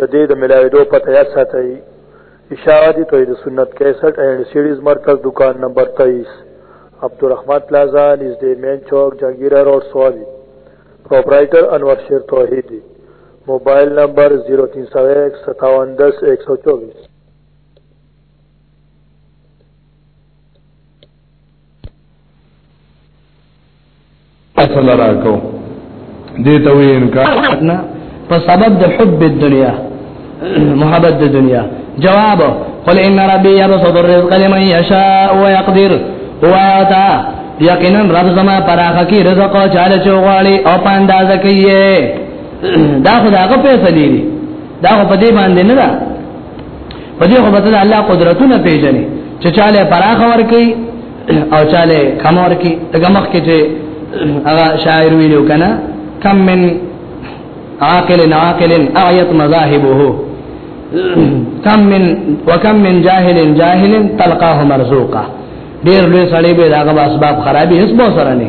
د دې د ملاویدو پته یاد ساتئ اشاعه دي توحید سنت 61 اینڈ سیریز مرکز دکان نمبر 23 عبدالرحمن پلازا نږدې مین چوک جهانگیرا روډ سوابي پرپرایټر انور شیر توحیدی موبایل نمبر 03015710124 اصل راکو دې ته وی انکار نه په سبب د حب الدنيا محبت د دنیا جواب قل ان ربي يبسط الرزق لمن يشاء ويقدر هو تا یقینا رب زما پراخه کی رزق او چاله چوغاړي او پانداز کوي دا خدای هغه پیسې دي دا په دې باندې نه ده په دې خو بدل الله قدرتونه پیژني چې چاله پراخ ور کوي او چاله کم ور کوي دغه مخ کې چې هغه شاعر ویلو کنه کم من عاقل عاقل اعيت مذاهبه کم من وکم من جاهل جاهل تلقاه مرزوقا ډیر لوی سړی به داغه اسباب خرابې هیڅ مو سره نه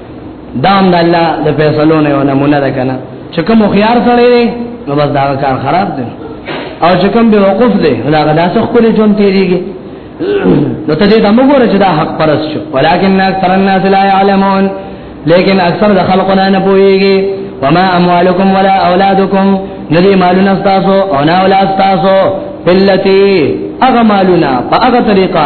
دام د الله د فیصلو نه یو نمونه ده کنه چې کوم خيار سره دی نو بس دا کار خراب دی او چې کوم به وقف دی دا غدا څخه کولې جون تیریږي نو ته دې د موږ چې دا حق پرس شو ولکن اکثر الناس لا يعلمون لیکن اکثر د خلقنا نه پويږي وما اموالکم ولا اولادکم ندی مالونه تاسو او نه اولاد تاسو بلتی اغه مالونه په اغه طریقه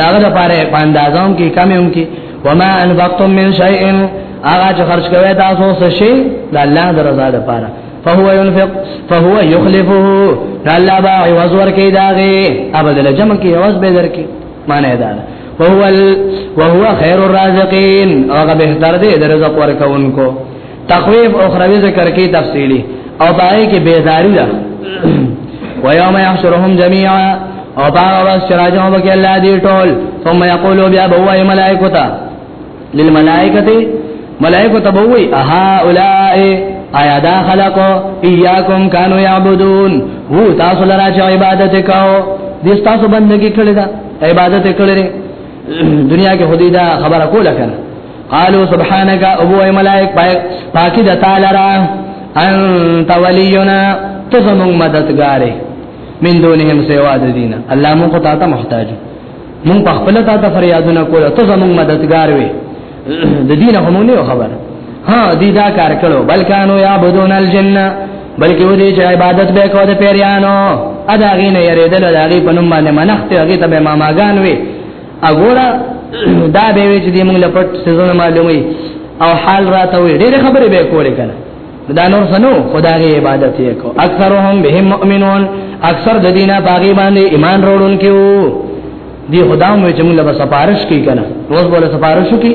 داغه لپاره په اندازوم کې کم هم کې وما انفقتم من شيء هغه چې خرج کوي تاسو څه شي د الله د رضا لپاره فهو ينفق فهو يخلفه الله با عوض ورکې داغه ابدل جمع کې عوض به درکې معنی دا وهو ال... وهو خير الرازقين هغه به تر دې درځ ورکوونکو تخویف اخروی ذکر کی تفصیلی او پای کې بیداری ده و یوم یحشرهم جميعا او باغ ورځ چې راځو به الله دې ټول ثم یقول بیا بوای ملائکتا للملائکتی ملائکه ته وای اها اولائے آیا دا خلق ایاکم کانوا یعبدون هو تاسو لرا چې عبادت کاو دې تاسو بندگی کړی دا عبادت کړی دنیا کې خدای دا خبره کوله کنه قالو سبحانك ابو اي ملائک پاکی د تعالی را انت ولينا تزمون مددگاره من دونهم سوا د دینه الله مون کو تا ته محتاج مون په خپل تا ته فریادونه کول ته زمون مددگار وي د دین هم نه خبر ها دې دا کار کړو بلکانو یا بدون الجنه بلکې و دې چې عبادت به کوو د پیریانو ادا غینه یریدل د هغه په نوم باندې منښت هغه ته به ماماګان وي اګورا دا به وی چې موږ لپټ سيزونه معلومي او حال راته وي ډېر خبرې به کولې کنه دا نور سنو خدای عبادت یې کو اکثرهم بهم مؤمنون اکثر د دینه باغی باندې ایمان وروړونکو دی خدای مې چې موږ له سفارش کوي کنه روز بوله سفارش کوي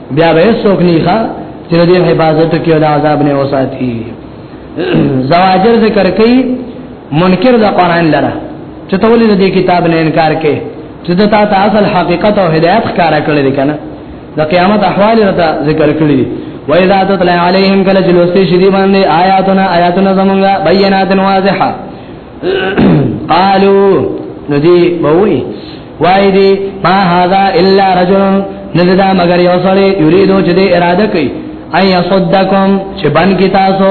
بیا به څوک نه ښه چې د حفاظت کې د عذاب نه وساتي زواجر ذکر کوي منکر د قران لره چې ته ولې د کتاب نه انکار کې چې د تا ته اصل حقیقت او هدایت ښکارا کړل دي کنه د قیامت احوال رته ذکر کړی دي و اذا تطلع عليهم کل جلوستی شدی باندې آیاتنا آیاتنا زمونږه بینات واضحه قالو ندی بوئی وای دی ما هاذا الا رجل نذدا مگر یو سړی یریدو چې د اراده کوي اي يصدکم چې بن کی تاسو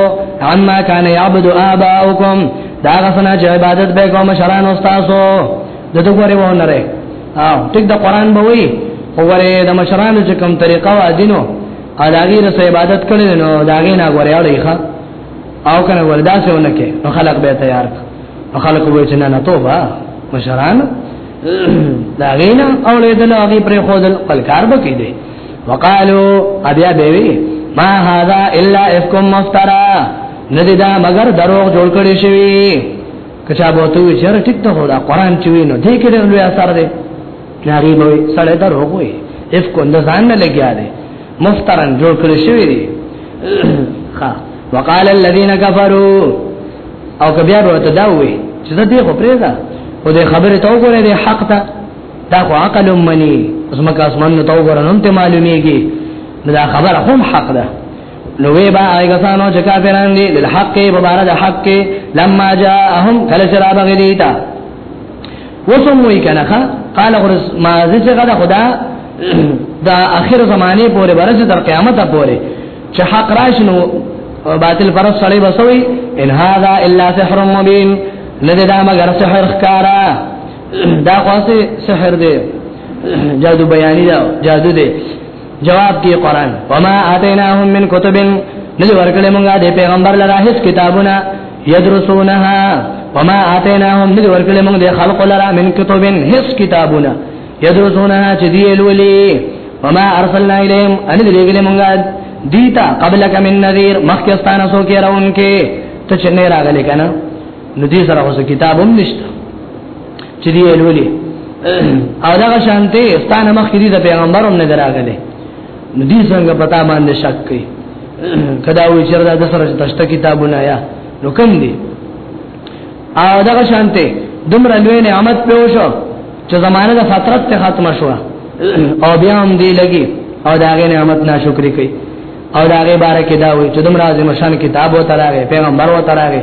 عما کان یعبد اباؤکم دا غسنا چې عبادت به کوم شران استادو دته غره و نه ره او ټیک د قران به وي وګوره د مشرانو چې کوم طریقه و دینو او داغی رسو عبادت کړی نو داغی نا غوړی اړی ښا او کنه وردا سونه کې نو خلق به تیار کړ خلکو وې چې نه نه توبه مشران دا غینا او له دل هغه پر خودل خپل کار بکی دی وقالو ابیا بیوی ما هذا الا افکم مفترا ندی دا مگر دروغ جوړ کړی شوی کچا بوته چر ټیک ته دا قران چوي نو دې کې له اثر دی ناری به سړی دروغ وي اف کو د ځان نه لګیا دی مفترن جوړ کړی شوی دی ها وقال الذين كفروا او کبیا به ته دا وي چې دا دی خو پرېدا او د خبره تو غره دی حق ته دا خو عقل منی زما کا اسمان ته غره نن ته معلومیږي دا خبره هم حق ده نو وی با هغه سانو چې کافران دي د حق په اړه د حق لما جاءهم کله چې را بغلیتا وسم وی کنه ښا قال غرس ما ذکر غدا خدا دا اخر زمانه پورې برسه تر قیامت پورې چې حق راشنو باطل پر سړی بسوي ان هاذا الا سحر مبين لږه دا مگر سحر ښکارا دا خاصه سحر دی جادو بیانی دا جادو دی جواب کې قران وما اتيناهم من كتب ندی ورکړې مونږه د پیغمبر لره هیڅ کتابونه یدرسونها وما اتيناهم ندی ورکړې مونږ د خلق لره من كتب هیڅ کتابونه یدرسونها چې دی لولي وما ارسلنا اليهم ان دې لګلې مونږه دیتا قبلک من نذیر مخکستانه سو کې راون کې ته چې نه راغلې کنه نو دې سره اوس کتاب هم نشته چې دی الولي او دا شانته ستانه مخ کې د پیغمبروم نه دراغله دې څنګه پتا باندې شک کوي کدا وی چر دا سره تشته کتابونه یا نو کوم دي او دا شانته دمر لوی نعمت په وشو چې زمانه د فترت ته ختم شو او بیا هم دی لګي او دا غي نعمت ناشکری کوي او دا غي بارکه دا وی چې دمر اعظم شان کتاب وتراغه پیغمبر وتراغه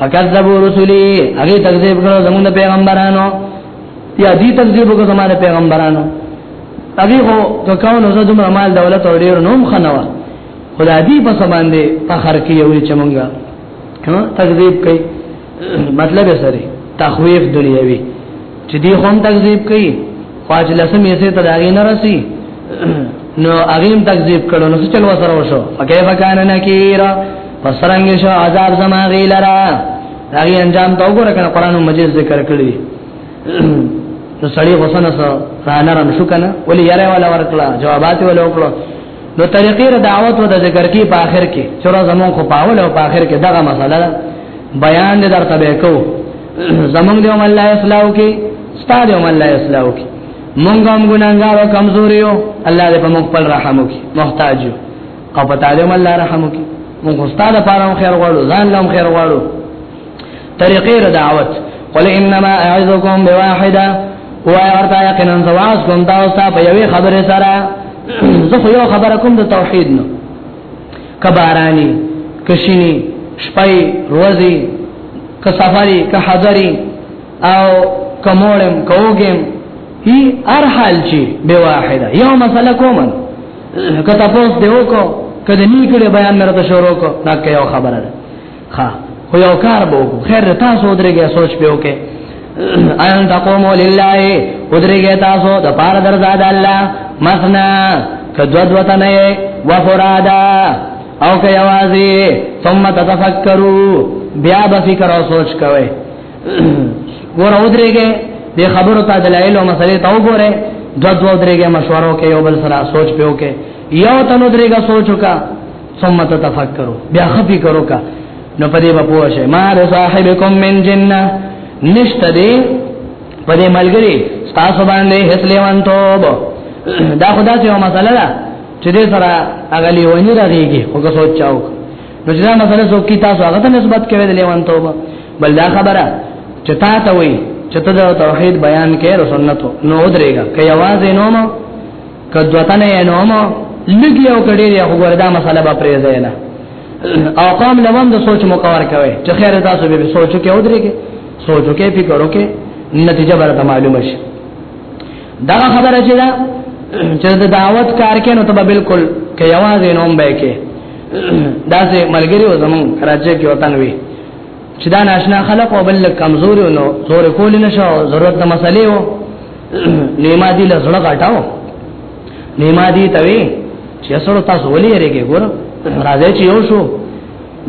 فکذبوا رسلی هغه تکذیب کړو زموږ پیغمبرانو یا دې تکذیب کړو زموږ پیغمبرانو هغه خو کاو نو زه دومره مال دولت او ډیر نوم خنوا خدا دې په سبان دې په خر کې یو چې مونږه تکذیب کوي مطلب یې سره تخویف دنیوي چې دې هم تکذیب کوي خواج لسم یې ته داغې نه رسی نو اغیم تکذیب کړو نو چل وسره وشو فکیف کان نکیر پسرنګ شو عذاب زما غیلرا داغي انجام ته وګوره کنه قران مجید ذکر کړی نو سړی حسن سره رانرم شو کنه ولی یاره ولا ورکړه جوابات ولا وکړه نو طریقې را دعوت و د ذکر کې په اخر کې چر زمون خو پاول او په اخر کې دغه مسله ده بیان دې درته وکاو زمون دې هم الله اسلام کې ستاره هم الله اسلام کې مونږ هم ګناګار او کمزور یو الله دې په موږ خپل رحم وکړي محتاج یو او په تعلیم الله رحم وکړي مونږ استاد لپاره خیر غواړو ځان لپاره خیر غواړو طریقې را دعوت قل انما اعذكم بواحده هو ورته یقینا سواس کوم تاسو ته په یوې خبره سره زه خو یو خبره کوم د توحید نو کبارانی کشینی شپای روزی که سفری که حضری او کمولم کوګم هی هر حال چی به واحده یو مسله کوم کته پوس دی وکړو کده نی کړي بیان مرته شروع کو دا که یو خبره ده ها خو یو کار به وکړو خیر تاسو درګه سوچ پیو کې ان تقوموا لله ودرګه تاسو د پار درزاد الله مثنا کدو دو تنه و فرادا او که یوازی ثم تتفکرو بیا به فکر او سوچ کوئ ګور او درېګه د خبرو ته دلایل او مسلې ته وګوره دو دو درېګه مشورو کې یو بل سره سوچ پیو کې یو تنو درېګه سوچو کا ثم تفکروا بیا خفي کرو کا نو پدې په پوه شي ما صاحبکم من جننه نشته دې پدې ملګری تاسو باندې هیڅ لیوان توب دا خدا ته یو مسله ده چې دې سره اغلی ونی راغیږي او که سوچاو نو جنا مسله څوک کی تاسو هغه ته نسبت کوي د لیوان توبه بل دا خبره چې تا ته وي چې ته د توحید بیان کې او سنتو نو درېګا کې आवाज نه مو کدوتنه نه مو لګي او کړي دی خو وردا مسله به پرې ځای نه او قام لوم د سوچ مقور کوي چې خیر تاسو به سوچو کې او درېګې سوچو کې فکر وکې نتیجه برته معلومه شي دا خبره چې دا چې د دعوت کار کې نو ته بالکل کې आवाज نه مو به کې دا سه ملګری و زمون کراچۍ کې وطن وی چې دا ناشنا خلق او بل کمزوري نو زور کول نه شو ضرورت د مسلې و نیما دی لزړه غټاو نیما دی توی چې سره تاسو ولې رېګي ګور راځي چې یو شو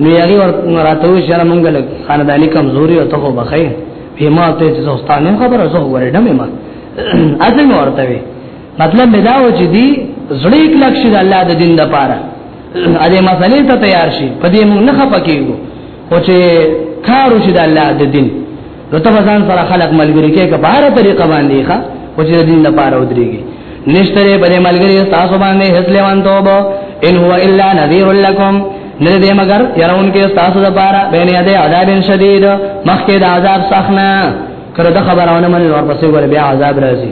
نو یاري ورته راته وی چې مونږ له خاندانی کمزوري او ته خو بخې به ما ته چې زوستانه خبره زو ورډمه ما اځم ورته وی مطلب مې دا و چې دی زړی کلک شي د الله د دین د پاره ا دې مسلې ته تیار شي په دې موږ نه خپکیږو او چې کار وشي د الله د دین نو ته ځان سره خلق ملګری کې که بهر طریقه باندې ښه او چې د دین د پاره ودرېږي نشتره په دې ملګری تاسو باندې هیڅ لیوان توبه ان هو الا نذیر لکم نه دې مگر يرون کې تاسو د پاره بین یاده عذاب شدید مخکې د عذاب سخنه کړه د خبرونه من ورپسې ور بیا عذاب راځي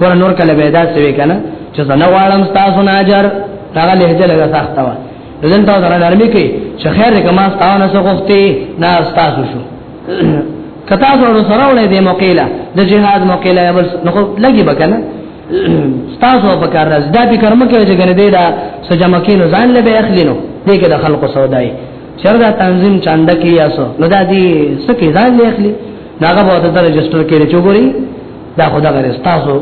ور نور کله به دا سوي کنه چې زنه غواړم تاسو نه اجر هغه لهجه لګه سخته و دلته تاسو را نرمي کې چې خیر دې کما تاسو نه سغوختي نه تاسو شو کتا سره سره ولې دې موقعه د جهاد موقعه یا بل نو لګي بکنه تاسو په کار راز دا به کرم کې چې ګنې دې دا سجما کې نو ځان له به اخلي نو دې کې د خلکو سودای چردا تنظیم چاند کې یاسو نو دا دې سکه ځان له اخلي داغه به د رجستر کې چوغوري دا خدا غره تاسو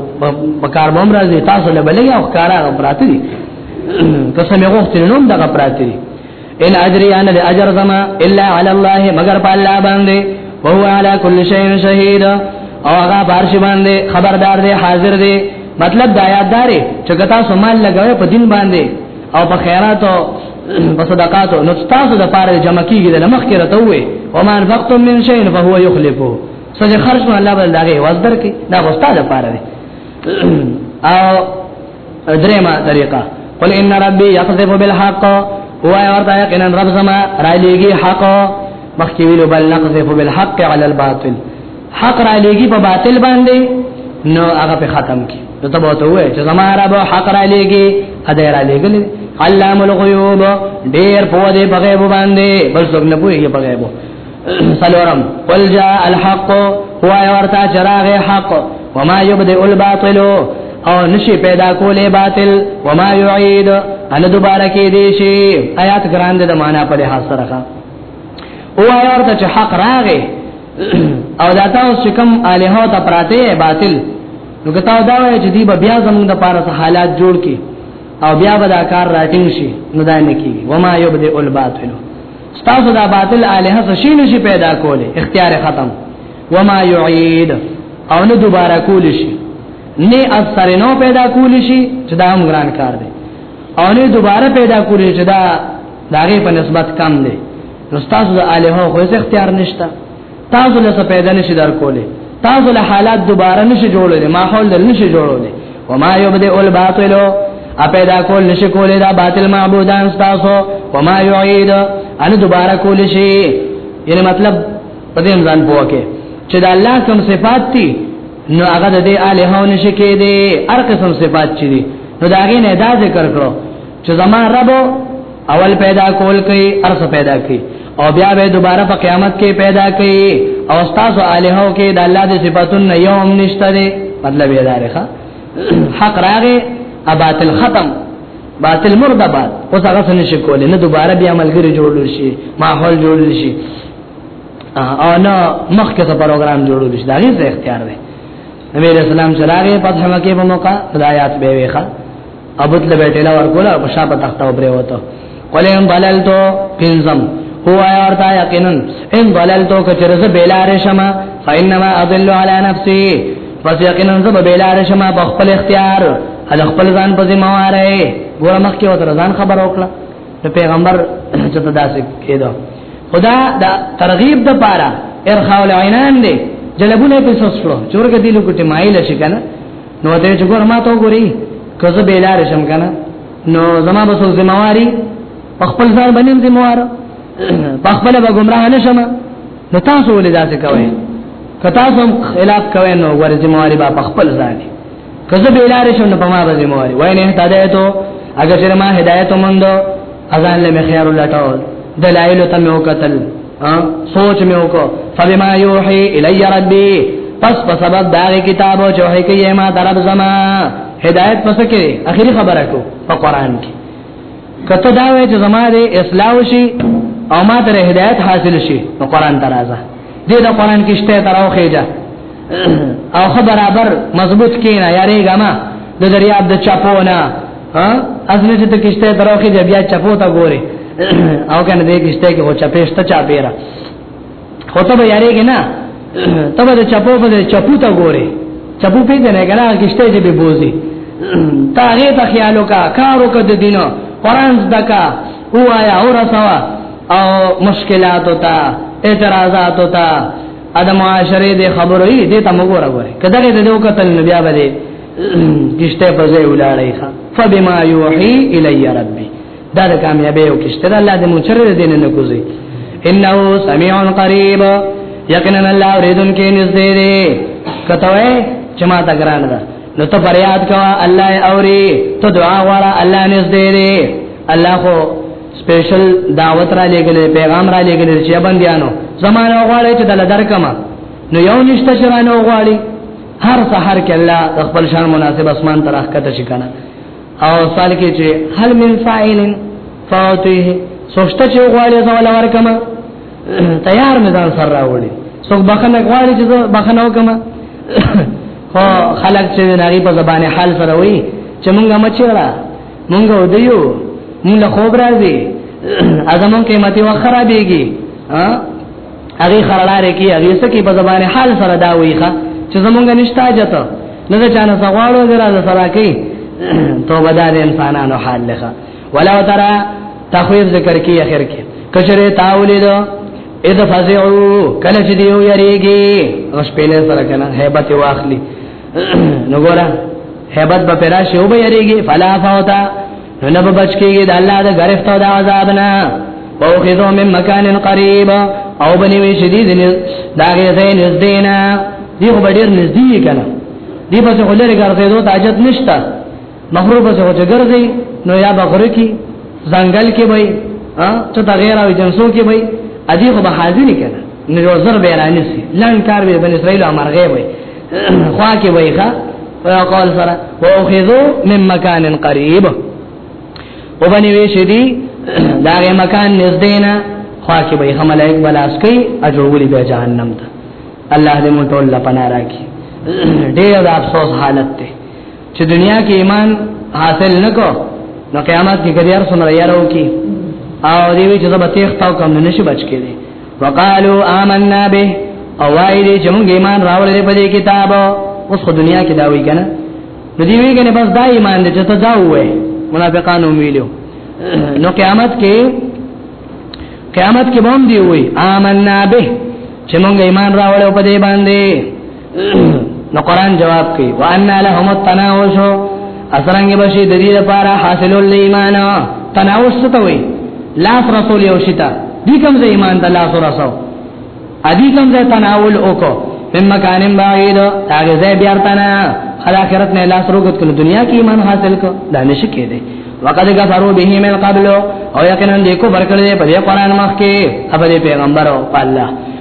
په کار مم راځي تاسو له بلګي او کارا غبرات دي قسم یې غوښتل نوم دا غبرات دي ان اجري انا د اجر زما الا على الله مگر په الله باندې وهو على كل شيء شهيد او هغه بارش باندې خبردار دی حاضر دی مطلب دا یادداري چې کتا سمال لګوي په دین باندې او په خیرات او په صدقات نو تاسو د پاره جمع کیږي د مخ کې راتوي ومان فقتم من شيء فهو يخلفه څه چې خرج نو الله بل داګه واز درکې دا غوستا ده پاره وي او درېما طریقه قل ان ربي يقذف بالحق هو ورته یقینا رب زما را لېږي حق مخکې ویلو بل نقذف بالحق على الباطل حق را لېږي په باطل باندې نو هغه په ختم کې نو ته به ته وې چې زما رب حق را لېږي اده را لېږل علام الغيوب ډېر په دې بغيب باندې بل څوک نه پوهیږي بغيبو سلورم قل جاء الحق هو ورتا چراغ حق وما يبدئ الباطل او نشي پیدا کولې باطل وما يعيد ان دوباره کې دي شي آیات ګران دي د معنا په لحاظ سره او ورته چې حق راغې او دا تاسو چې کوم الہو ته پراته باطل نو کته دا وایي چې دی بیا زموږ د پاره حالات جوړ کې او بیا به دا کار راټینګ شي نو دا نه کیږي وما یبدئ الباطل ستاسو دا باطل الہ څه شي نشي پیدا کوله اختیار ختم وما يعيد او نه دوباره کول شي نه اثر نو پیدا کول شي چې دا هم ګران کار دی او نه دوباره پیدا کول شي چې دا داغه په نسبت کم دی نو تاسو د الہ خو اختیار نشته تاسو له څه پیدا نشي درکولې تاسو له حالات دوباره نشي جوړولې ماحول دل نشي جوړولې وما يبدئ الباطل ا پیدا کول نشي کولې دا باطل معبودان تاسو وما يعيد ان دوباره کول شي یعنی مطلب په دې ځان پوکه چې دا الله کوم صفات دي نو هغه د دې الہو نشي کېدي هر قسم صفات چي دي نو دا غي نه دا ذکر کړو چې زما رب اول پیدا کول کوي ارس پیدا کوي او بیا به دوباره په قیامت کې پیدا کوي او تاسو الہو کې د الله د صفاتونو یوم نشته دی مطلب یې دا رخه حق راغې اباطل ختم باطل مرده بعد اوس هغه څه نشي کولای نه دوباره بیا ملګری جوړول شي ماحول جوړول شي او نه مخکې څه پروګرام جوړول شي دا هیڅ اختیار دی نبی رسول الله چراغه په هغه کې په موقع هدایت به ویخه ابوت لبیټلا ورکولا په شاپ تخته وبره وته قلم بللتو پنزم هو آیا ورتا یقینا ان بللتو کچرز بیلار شما فینما اضل علی نفسی پس یقینا زب بیلار شما په خپل اختیار هله خپل ځان په ذمہ واره ګور مخ کې وتر ځان خبر وکړه ته پیغمبر چې ته داسې کېدو خدا دا ترغیب د پاره ارخاء العینان دی جلبونه په سوسلو چورګه دی لوګټه مایل شي کنه نو ته چې ګور ما ته ګوري کزه بیلار شم کنه نو زما به سو ذمہواری په خپل ځان باندې ذمہوار په خپل به گمراه نشم نو تاسو ولې داسې کوئ که تاسو هم خلاف کوئ نو ور ذمہواری به په خپل ځان کزه بیلار شم نو په ما به ذمہواری وای نه هدایت اگر چې ما هدایت مونږ اذان له خیر الله تعالی دلایل ته مې وکتل سوچ مې وکړ فبما يوحي الي ربي پس په سبب دا کتاب او جوه کې یې ما درب زما هدایت پس کې اخیری خبره کو په قران کې کته دا وې چې زما دې اسلام شي او ما تر هدایت حاصل شي نو قران ترازه دې دا قران کې شته تراوخېجا او خبر برابر مضبوط کینا یاري غما د دریاب د چاپونه ها اصله چې ته کشته دروخه دی بیا چپو تا ګوره او کنه دې کشته کې او چپېشته چا پیرا خو ته به یاريږي نه ته به چپو په چپو تا ګوره چپو پیژنې کنه کشته چې به بوزي تا هغه ته خیالو کا کارو کا د دینو قران زدکا هوا یا اور سوا او مشکلات ہوتا اعتراضات ہوتا اده معاشره دې خبرو یې دې ته موږ راوړې کدا دې دې وکتل نو بیا به دې کشته په ځای ولاړې ښا فبما یوحي الی ربی دا د کامیابی او کشته الله دې مو چر دې نه کوزي انه سميع قريب یقینا الله اوریدن کې نږدې دې کته وې چې ما تا ګران ده نو ته فریاد کوا الله اوري ته دعا غواړه الله نږدې دې الله خو سپیشل دعوت را لګل پیغام را لګل چې بندیانو زمانه غواړي چې دل درکما نو یو نشته چې رانه غواړي هر سحر کې الله خپل شان مناسب اسمان تر اخته شي کنه او سال کې چې هل من فاعل فوته سوچته چې غواړي زول ورکما تیار مې ځان سره راوړي څوک بخنه غواړي چې بخنه وکما خو خلک چې ناری په زبانه حال سره وي چې مونږه مچ را مونږ ودیو مونږ له خوب راځي ازمون قیمتي وخره دیږي ها هغه خرلاره کی هغه سکی په زبان حال سره دا ویخه چې زمونږ نشتا جته نه دا چانه سغواړو درا د سره کی توبه دار انسانانو حال لخه ولا ترى تخویف ذکر کی اخر کې کشره تاولی دو اذ فزعو کله چې دیو یریږي اوس په لاره سره کنه hebat واخلي نو ګورا هبت به پراشه او به یریږي فلا فوتا نو نه بچ کیږي د الله د گرفت او د عذاب نه او خذو من مکان قریب او بنی وی شدید دا غي زین نزدینا دی خو ډیر نزدې کنا دی په خلری ګرځېدو تاجت نشتا مغرور به څه ګرځي نو یا بغره کی ځنګل کې وای ها ته دا غیر او جنسو کې وای ادي خو به حاضر کړه نو یو زر به رانی سي لن کار به بن اسرائیل امر غي وای خوا کې وای ښا قال سره واخذو من مکان قریب وبني وی شدي دا غي مکان نږدې نه خوا کې به ملائک بلاس کوي اجرولي به جهنم ته الله دې مونږ ټول لپاره راکړي ډېر افسوس حالت ته چې دنیا کې ایمان حاصل نکو نو قیامت کې ګریار سمره یارو کې او دی وی چې زبته ختاو کم نه شي بچ کېږي وقالو آمنا به او وای دې چې موږ ایمان راوړل په دې کتاب اوس خو دنیا کې دا وی کنه نو دی وی کنه بس دا ایمان دې چې ته دا وې منافقانو ویلو نو قیامت کې قیامت کې بوم دی وی آمنا به چې موږ ایمان راوړل په دې باندې نو قران جواب کوي وان لهم التناوش اسرنګ بشي د دې لپاره حاصل الایمان تناوش ته وي لاس رسول یو شتا دې کوم ځای ایمان د لاس رسو ادي کوم ځای تناول وکړو من مکان بعید هغه ځای بیا تنا خل اخرت نه لاس روغت کړو دنیا کې ایمان حاصل کو دا نشي کېده وقد كفروا به من قبل او یقینا دې کو برکړې په دې قران مخ کې په دې پیغمبر او الله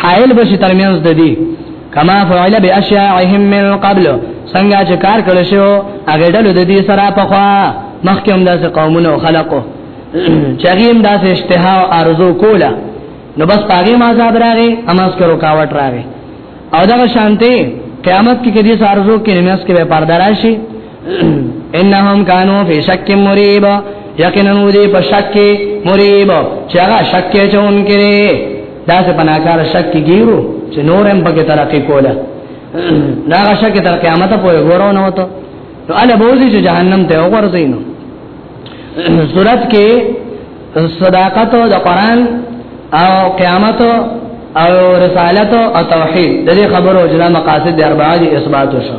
حائل بشي ترمنځ د دې کما فعل باشیاعهم من قبل څنګه چې کار کړی شو هغه ډلو د دې سره په خوا مخکې هم داسې قومونه او خلقو چې هغه هم داسې اشتها او ارزو کوله نو بس پاګې ما صاحب راغې اماس کرو کاوټ راغې او دا شانته قیامت کې دې ارزو کې نماز کې به پرداراشي انهم كانوا في شك مريب یقینا ودی په شک کې مريب چې هغه شک کې چون کړي دا څه پناکار شک کې ګیرو چې نور هم پکې ترقی کوله دا هغه شک تر قیامت پورې ګورو نه وته نو اله بوزي چې جهنم ته وګورځي نو صورت کې صداقت او د قران او قیامت او رسالت او توحید د دې خبرو جلا مقاصد اربعه دي اثبات وشو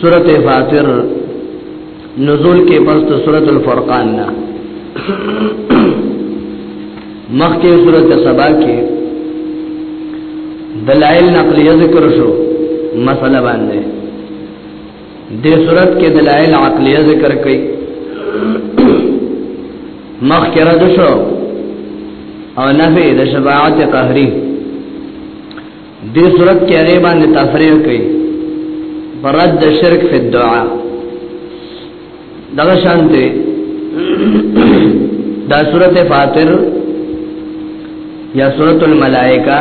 سورت فاتر نزول کې پس ته سورت الفرقان نه مخکې سورت سبا کې دلائل نقلیه ذکر شو مسله باندې دې صورت کې دلایل عقلیه ذکر کړي مخ کې را دشو او نفي د شفاعت قهري دې صورت کې هغه باندې تفریح کړي برد شرک فی الدعاء دا شانته دا سورته فاطر یا سورته الملائکه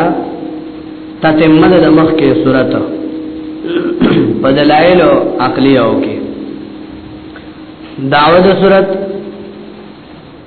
تتمه د مخ کې سورته په دلایل عقلی او کې داوود سورته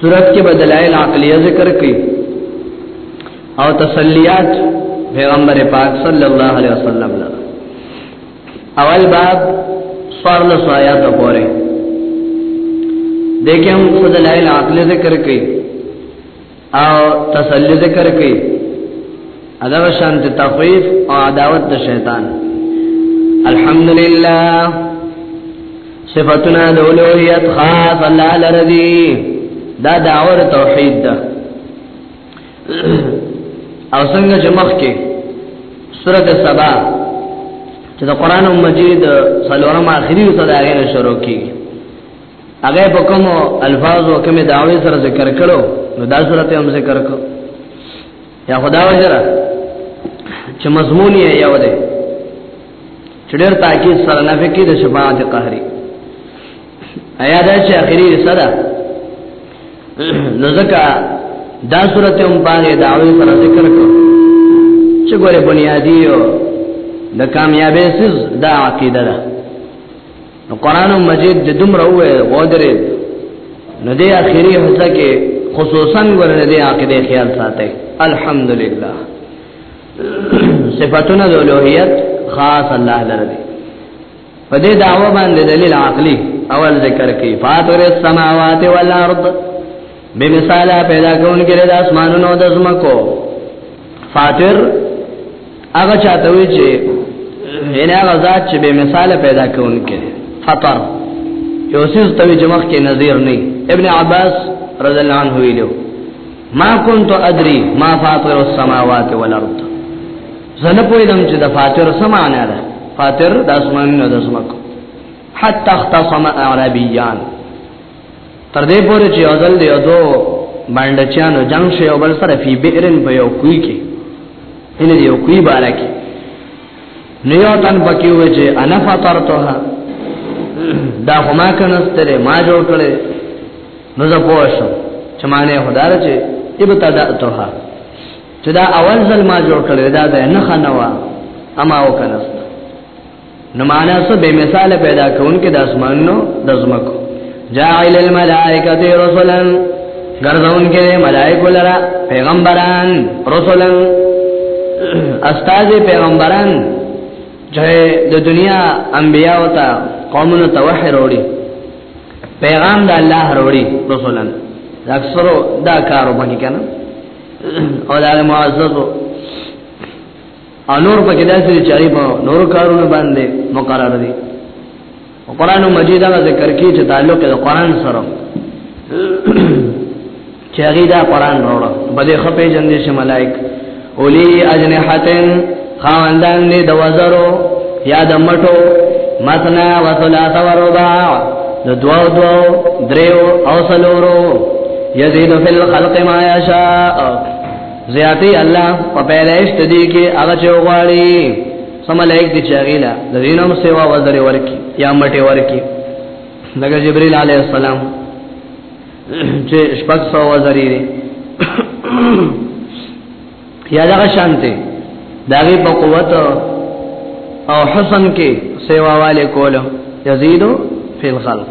صورت کې بدلایل عقلیه ذکر کړي او تسلیات پیغمبر پاک صلی الله علیه وسلم له اول باب سوار له آیات پورې دیکھیں هم بدلایل عقلیه ذکر کړي او تسلی ذکر کړي ادب شانت تخویف او عداوت د شیطان الحمدللہ صفاتنا د اولوہیت خاص الله لرضی دا دعوه توحید ده او څنګه چې مخکې سورۃ سبا چې د قران مجید څلورم اخیری صدا غیر شروع کی هغه په کوم الفاظ او کوم دعوی سره ذکر کړو نو دا سورۃ هم ذکر کړو یا خدا وجره چې مضمون یې یو دی چې ډېر تاکید سره نه فکر د شفاعت قهري ایا دا چې اخري رساله نو ځکه دا صورت هم باندې داوی سره ذکر کړو چې ګوره بنیادی او د کامیابی سز دا عقیده ده نو قران مجید د دومره وې ودرې نو دې اخیری حصہ کې خصوصا ورنه دې عقیده خیال ساتي الحمدلله صفاتنا د اولوہیت خاص الله لره په دې دعوه باندې دلیل عقلی اول ذکر کوي فاطر السماوات والارض به مثال پیدا کون کې د اسمانونو د زمکو فاتر هغه چاته وی چې ان هغه ذات چې به مثال پیدا کون کې فطر یو سیس توی چې مخ کې نظیر نه ابن عباس رضی الله عنه ویلو ما كنت ادري ما فاطر السماوات والارض زنه پویدم چې د فاطر سمانه ده فاطر د اسمانونو د زمکو حتى اختصم عربيان تر دې پورې چې اذل دی ادو باندې چانو جنگ شي او بل سره فی بئرن په یو کوی کې ان دی یو کوی بارکه نیو تن پکې وې چې انا فطرتها دا هما کنستره ما جوړ کړې نو زه پوه شم چې معنی خدای چې ابتدأتها چې دا اول ځل ما جوړ کړې دا نه خنوا اما وکنست نو معنا څه به مثال پیدا کون کې د اسمانونو د زمکو جاعل الملائکه رسلا ګرځون کې ملائکه لرا پیغمبران رسلا استاد پیغمبران چې د دنیا انبیا او تا قومونو توحید وروړي پیغام د الله وروړي رسلا اکثرو دا کارو باندې کنه او دا معززو انور پکې داسې چې هغه په نور کارونه باندې مقرر دي قرآن مجید هغه ذکر کوي چې تعلق د قرآن سره چې هغه دا قرآن وروړه بده خپې جندې شه ملائک اولی اجنحتن خواندان دې د وزرو یا د مټو مثنا وثلاث ورباع د دواو دواو دریو او سلورو یزید فی الخلق ما یشاء زیاتی الله په پیدائش ته دی کې هغه چوغاړي سملایک دي چاغیلا د دینم سیوا وزر ورکی یا مټي ورکی لکه جبرئیل علی السلام چې شپږ سو وزرې دي یا دا شانته داغه په قوت او حسن کې سیوا والے کولو یزيدو فی الخلق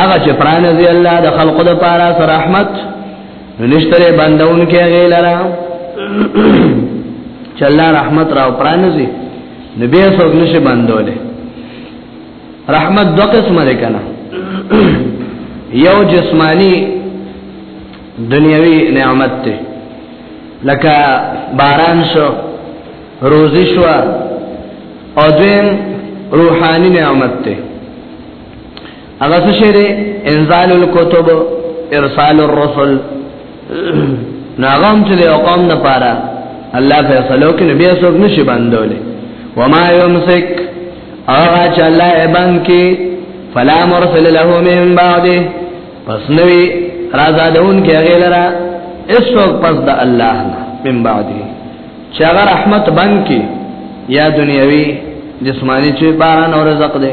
هغه چې پرانځي الله د خلقو د پاره سره رحمت نشتره بندون کې غیلرا چې الله رحمت را پرانځي نبی څوک نشي بندوله رحمت دو قسمه ده کنه یو جسمانی دنیوي نعمت ته لکه باران شو روزي شو او دین روحاني نعمت ته هغه څه شه انزال الكتب ارسال الرسل ناغم چې د قوم نه پاره الله فیصلو کې نبی اسوک نشي باندولې وما يمسك اغا چې الله ایبان کې فلا مرسل له من بعده پس نوې رازا دون کې هغه لرا اسوک پس د الله نه من بعده چې هغه رحمت بن کې یا دنیوي جسمانی چې باران او رزق دی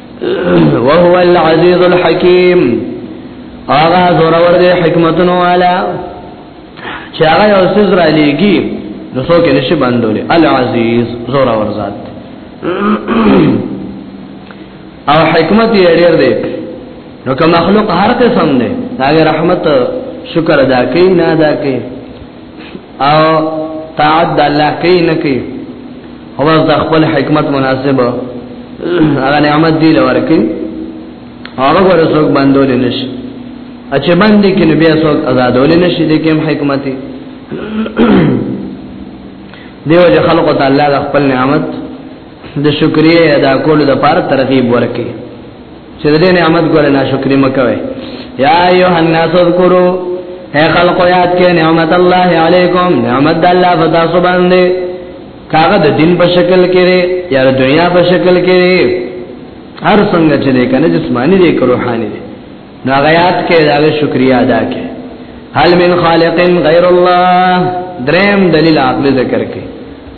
وهو العزيز الحكيم اغا زور ور دي حکمتونو والا چې هغه یو سز را لېږي نو څوک یې نشي باندولې العزیز زور اور ذات او حکمت یې ډېر دی نو که مخلوق هر قسم دی هغه رحمت شکر ادا کوي نه ادا کوي او تعد الله کوي نه کوي هو د خپل حکمت مناسبه هغه نعمت دی لور کوي هغه ورسوک باندې نشي اچھا باندې کې بیا څوک آزادول نشي د کوم حکمت دیو چې خلق تعالی د خپل نعمت د شکرې ادا کولو لپاره ترغیب ورکړي چې دې نعمت ګوره ناشکری مکوي یا ایه الناس اذکروا اے خلق یاد کې نعمت الله علیکم نعمت الله فدا سبحان دې کاغه د دین په شکل کې لري یا د دنیا په شکل کې لري هر څنګه چې دې کنه جسمانی دې روحاني دې نو غیات کې دا شکریا ادا کې هل من خالق غیر الله دریم دلیل عقل ذکر کې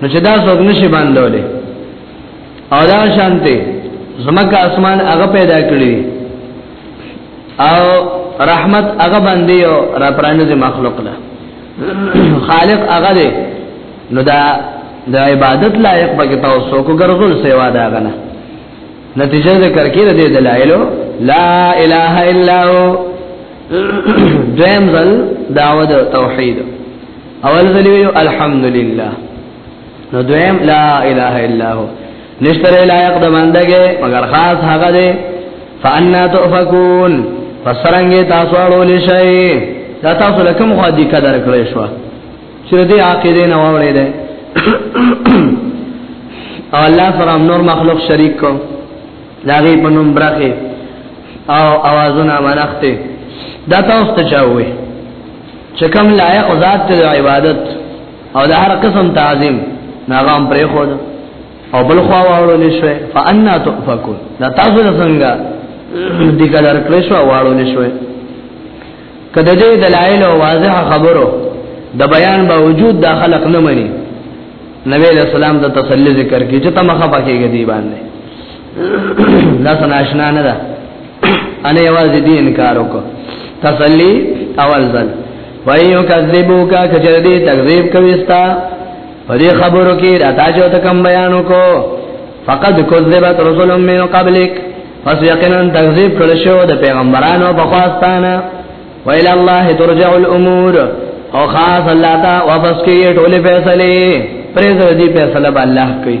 نو چې دا څوک نشي باندولې او دا شانته زمکه اسمان هغه پیدا کړی او رحمت هغه باندې او را پرانځي مخلوق له خالق هغه دی نو دا د عبادت لایق پکې تاسو کو ګرځول سیوا دا غنه نتیجه ذکر کې د دلایلو لا اله الا هو دویم ځل دعوه توحید اول ذلی ویلو الحمدلله نو دویم لا اله الا هو نشتر لایق د بندګه مگر خاص هغه دی فانا تؤفكون فسرنګ تاسو اړول شي دا تاسو لکم خو دې قدر کړی شو چې دې عقیده نه وړې ده او الله سره نور مخلوق شریک کو لاغي په نوم برخه او اوازونه منخته دا تاسو ته چاوي چې کوم لایق ذات ته عبادت او د هر قسم تعظیم ناغام پرې خو ده او بل خو واړو لشوي فانا تفكون دا تاسو څنګه دې کلر کړې شو واړو لشوي کله دې دلایل او واضح خبرو د بیان باوجود دا خلق نه مني نبی له سلام د تسلی ذکر کې چې تمخه پکې کې دی باندې دا سناشنا نه ده انا یوازې دې انکار وکړه تسلی اول ځل وایو کذبو کا کچر دې تکذیب کوي ستا په دې خبرو کې راته جو ته کم بیان وکړو فقد کذبت رسول من قبلک پس یقینا تکذیب کړ شو د پیغمبرانو په خواستانه ویل الله ترجع الامور او خاص الله تا واپس کیږي ټول فیصله پرې ځدی فیصله به الله کوي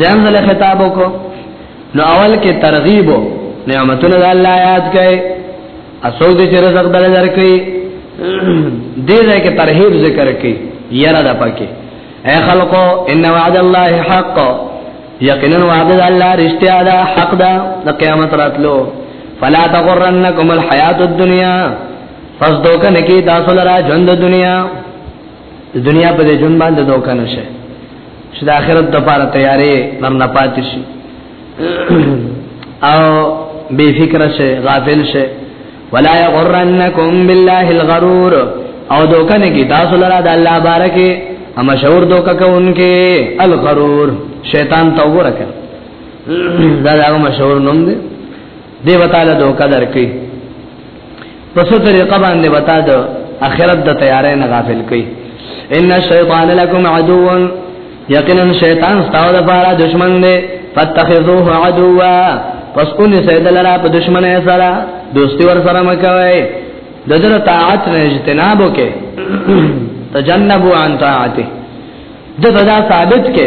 دیم ځل خطاب وکړو نو اول کې ترغیب نعمتونه د الله یاد کړي اسو دې چې رزق دل درکې دې دې کې ترغیب ذکر کړي یره د پکې اے خلقو ان وعد الله حق یقینا وعد الله رښتیا ده حق ده د قیامت راتلو فلا تغرنکم الحیات الدنیا فصدوک نکی تاسو لرا ژوند دنیا د دنیا په دې جون باندې دوکه نشه چې د آخرت لپاره تیارې نم نه پاتې شي او بے فکر شي غافل شي ولا یغرنکم بالله الغرور او دوکه نه کی تاسو لرا د الله بارکه اما شعور دوکه کوونکې الغرور شیطان ته ورکه دا هغه مشهور نوم دی دیو تعالی دوکه درکې پس طریقه باندې وتا د اخرت د تیارې نه غافل کړي ان الشیطان لکم عدو یقینا شیطان ستاسو لپاره دشمن دی فاتخذوه عدوا پس اونې سید لرا په دشمن سره دوستی ور سره مکوي د دې طاعت نه اجتناب وکي تجنبوا عن طاعته دته دا ثابت کې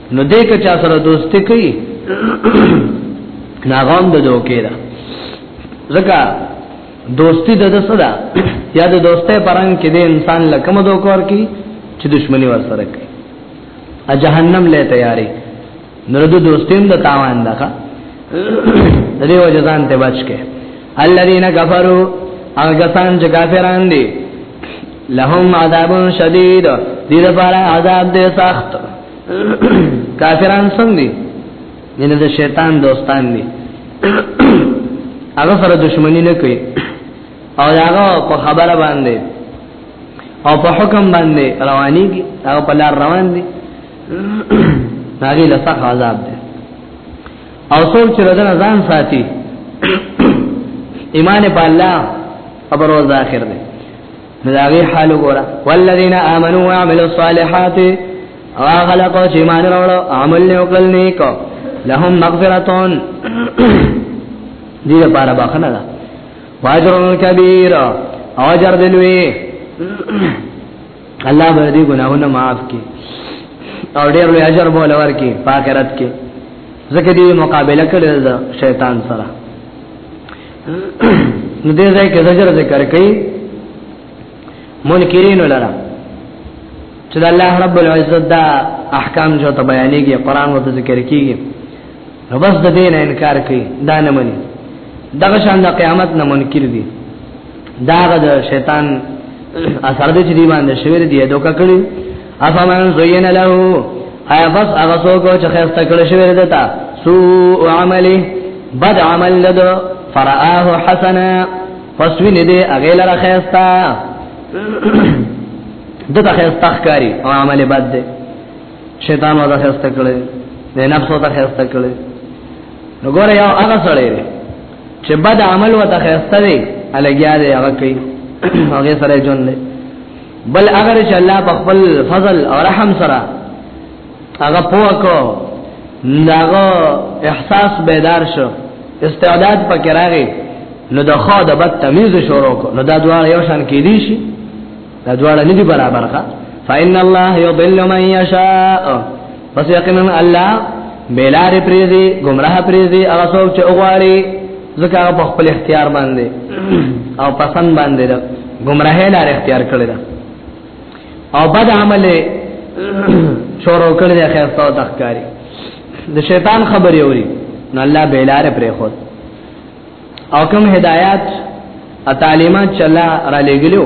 نو دې که چا سره دوستي کوي ناغام د دوکې ده ځکه دوستی د دسدا یا د دوستۍ پرنګ کې د انسان لکم دوکور کی چې دشمنی ور سره کوي ا جهنم له تیاری نو د دوستیم د تاوان ده د دې وجه ځان ته بچ کې الذين كفروا هغه سان چې کافران دي لهم عذاب شدید دې لپاره عذاب دې سخت کافران سم دي نه د شیطان دوستان دي هغه سره دښمنی نه کوي او هغه په خبره باندې او په حکم باندې رواني دي هغه په لار روان دي هغه له څخه عذاب دي او څوک چې رضا ځان ساتي ایمان په الله خبر او ذاخر دي مداغي حال وګوره والذین آمنوا وعملوا الصالحات او خلقو چې مان وروړو عمل نه وکړل نیکو لهم مغفرتون دې لپاره بخنه ده واجر کبیر اجر دلوي الله به دې ګناهونه معاف کړي او ډېر لوی اجر به لور کړي په آخرت کې ځکه دې مقابله کړې ده شیطان سره نو دې ځای کې زجر ذکر کړي منکرین لرا چې الله رب العزت دا احکام جو ته بیانېږي قران وته ذکر کیږي نو بس د دین انکار کوي دا نه مني دغه شان د قیامت نه منکر دي دا د شیطان اثر دې چې دی باندې شویر دی دوکا کړی افمن زین له ایا بس هغه څوک چې خسته کړی شوی دی تا سو عملی بد عمل لدو فرآه حسنا فسوین دی هغه لره خسته دته خسته ښکاری او عمل بد دی شیطان ودا خسته کړی د نفس ودا خسته کړی نو ګوره یو هغه سره چې بد عمل ودا خسته دی الګیا دی هغه کوي هغه سره جون دی بل اگر چې الله په خپل فضل او رحم سره هغه پوه کو داغه احساس بیدار شو استعداد پکې راغی نو د خو د بد تمیز شروع کو نو دا دواړه یو شان کې دي شي دا دواړه نه دي برابر ښه فإن الله يضل من يشاء پس یقینا الله بلار پریزي گمراه پریزي هغه څوک چې وغواړي ځکه په خپل اختیار باندې او پسند باندې دا گمراه لار اختیار کړی دا او بد عمل شروع کړی دا خیر څو تخکاری د شیطان خبرې اوري نو الله بلار پرې خو او کوم هدایت ا تعلیمات چلا را لګلو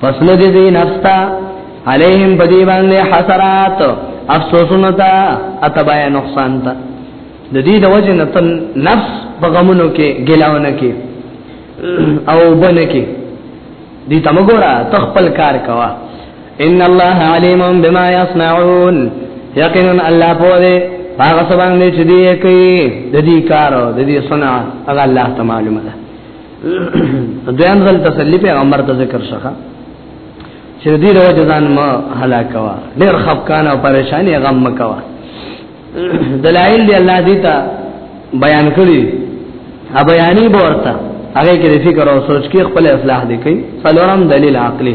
پس نجزی نفستا علیهم بدی باندې حسرات افسوسونه تا اتبایا نقصان تا د دې د وجه نه تن نفس په غمونو کې ګلاونه کې او بنه کې دې تمګورا تخپل کار کوا ان الله علیم بما یصنعون یقینا الله په دې هغه سبحان دې چې دې کوي د دې کارو د دې صنع هغه الله تعالی معلومه ده دویم ځل تسلی پیغمبر ته ذکر شخه چې دې له ځان ما هلاکوا ډېر خفقان او پریشانی غم مکوا دلایل دی الله دې ته بیان کړی ا بیانې ورته هغه کې فکر او سوچ کې خپل اصلاح دي کوي څلورم دلیل عقلی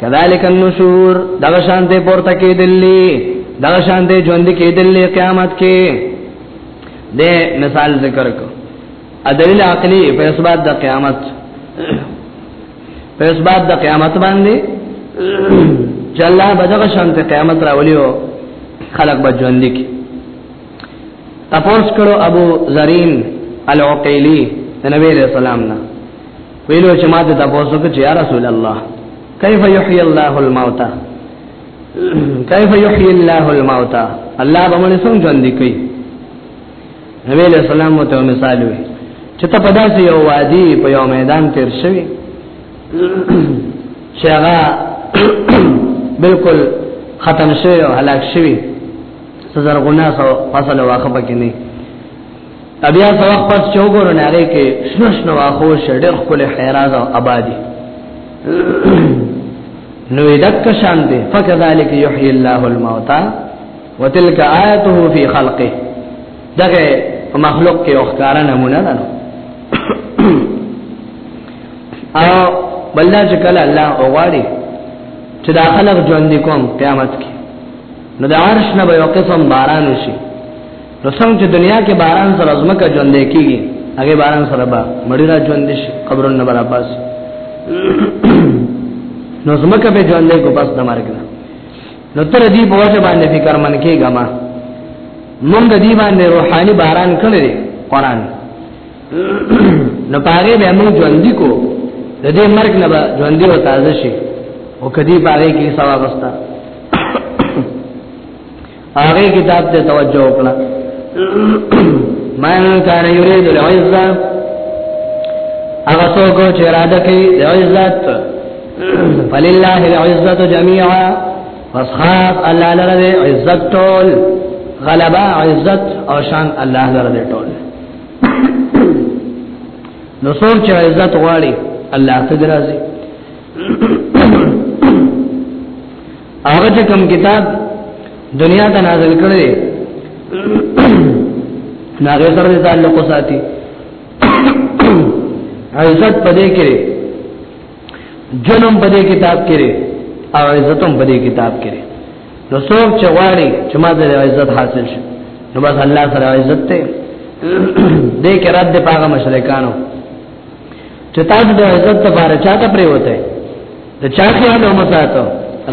کذالک النشور دغه شان ته پورته کېدلې دغه شان ته ژوند کېدلې قیامت کې د مثال ذکر کو ادلیل عقلی په اسباد د قیامت په اسباد د قیامت باندې چې الله به دغه شان ته قیامت راولیو خلق به ژوند کې تپوس کړو ابو زرین العقیلی نبی رسول الله ویلو چې ما ته تاسو ته چې یا رسول الله کیف یحیی الله الموت کیف یحیی الله الموت الله به موږ څنګه ژوند کوي نبی له سلام ته مثال وي چې ته په داسې یو وادي په یو میدان تیر شوی چې هغه بالکل ختم شوی او هلاک شوی سزرغونه سو فصل واخه پکې نه بیا څو وخت پس چې وګورو نه هغه کې شنو شنو واخو شډر خپل حیراز او آبادی نو دک شان دی فکذالک یحیی الله الموتى وتلک آیته فی خلقه دغه مخلوق کې اوخکارا نمونه ده او بلدا چې کله الله اوغاړي چې دا خلق ژوند کوم قیامت کې نو د عرش نه به یو قسم باران وشي نو څنګه چې دنیا کې باران سره ځمکه ژوندې کیږي هغه باران سره به مړی را ژوند شي قبرونه نه برابر نو ځمکه به ژوندې کو پس د مرګ نه نو تر دې په وجه باندې فکر من کېږه ما مونږ دې باندې روحاني باران کړی قرآن نو پاره به مونږ ژوندې کو د دې مرګ نه به ژوندې او تازه شي او کدی پاره کې ثواب وستا هغه کتاب ته توجه وکړه من کان یرید العزه هغه څوک چې اراده کوي د عزت فلله العزه جميعا فصحاب الله لره عزت ټول غلبا عزت او شان الله لره ټول نو څوک چې عزت غواړي الله ته درازي هغه چې کوم کتاب دنیا ته نازل کړي ناغه سره تعلق ساتي عزت پدې کړي جنم پدې کتاب کړي او عزتم پدې کتاب کړي نو څوک چې غواړي چې ما دې عزت حاصل شي نو بس الله سره عزت ته دې کې رد پاغه مشرکانو چې تاسو د عزت لپاره چاته پریوته د چا خیال او مساتو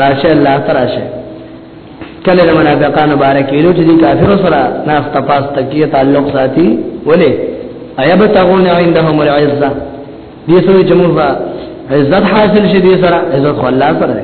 راشه الله تراشه کله د منافقان مبارک ایلو چې کافر سره ناس تپاس تکیه تعلق ساتي ولی ایبتغون عندهم العزه دې سوې چې موږ عزت حاصل شې دې سره عزت خو الله سره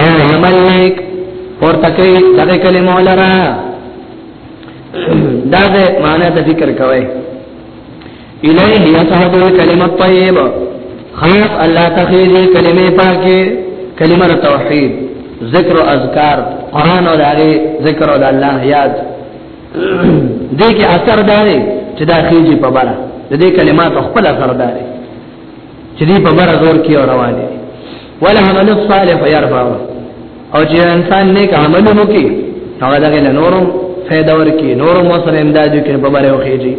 او یملک اور تکي دغه کلمه لرا دا دې معنی ته ذکر کوي الیه یصعد الکلمه الطیبه خاص الله تخیل کلمه پاکه کلمه توحید ذکر او اذکار قران او دغه ذکر او الله یاد دې کې اثر داري چې دا خېږي په بره دې کلمات خپل اثر داري چې دی په بر زور کې روان دي ولا عمل صالح يرفع او چې انسان نیک عمل وکړي هغه دغه له نورو فائدہ ورکړي نورو مو سره امداد وکړي په بره وخیږي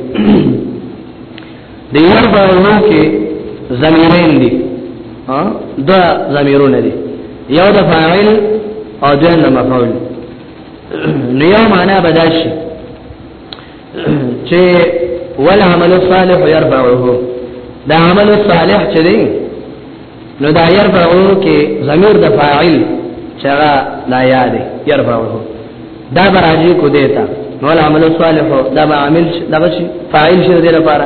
د يرفع نو کې زميرين دي ها دا زميرونه دي یو د فاعل او دویم د مفعول نو یو معنا بداشي چې ول عمل صالح يرفعه دا عمل صالح چې دی نو دا يرفعه کې ضمیر د فاعل چې لا یاد يرفعه دا براجي کو دیتا ول عمل صالح دا عامل دا فاعل شي د لپاره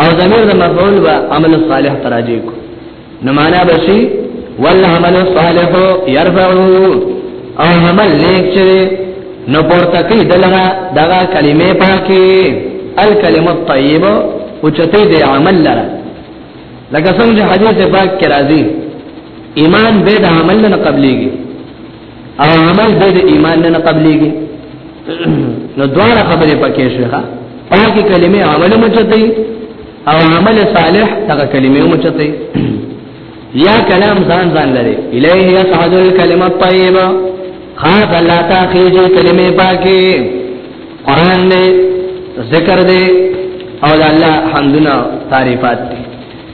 او ضمیر د مفعول و عمل صالح تراجع کو نو معنا بشي والعمل الصالح يرفعه او عمل نیک چې نو پورته کوي دلغه دغه کلمې پاکي الکلمه الطيبه او چته دې عمل لره لکه څنګه حدیث پاک کې راځي ایمان به د عمل نه قبليږي او عمل د ایمان نه قبليږي نو دواړه خبرې پکې شوه پاکي کلمې عمل مچتي او عمل صالح هغه کلمې مچتي یا کلام ځان ځان لري الیه یصعد الکلمه الطیبه خاص الله تا خېږي کلمې پاکي قران دې ذکر دې او الله حمدنا تعریفات دې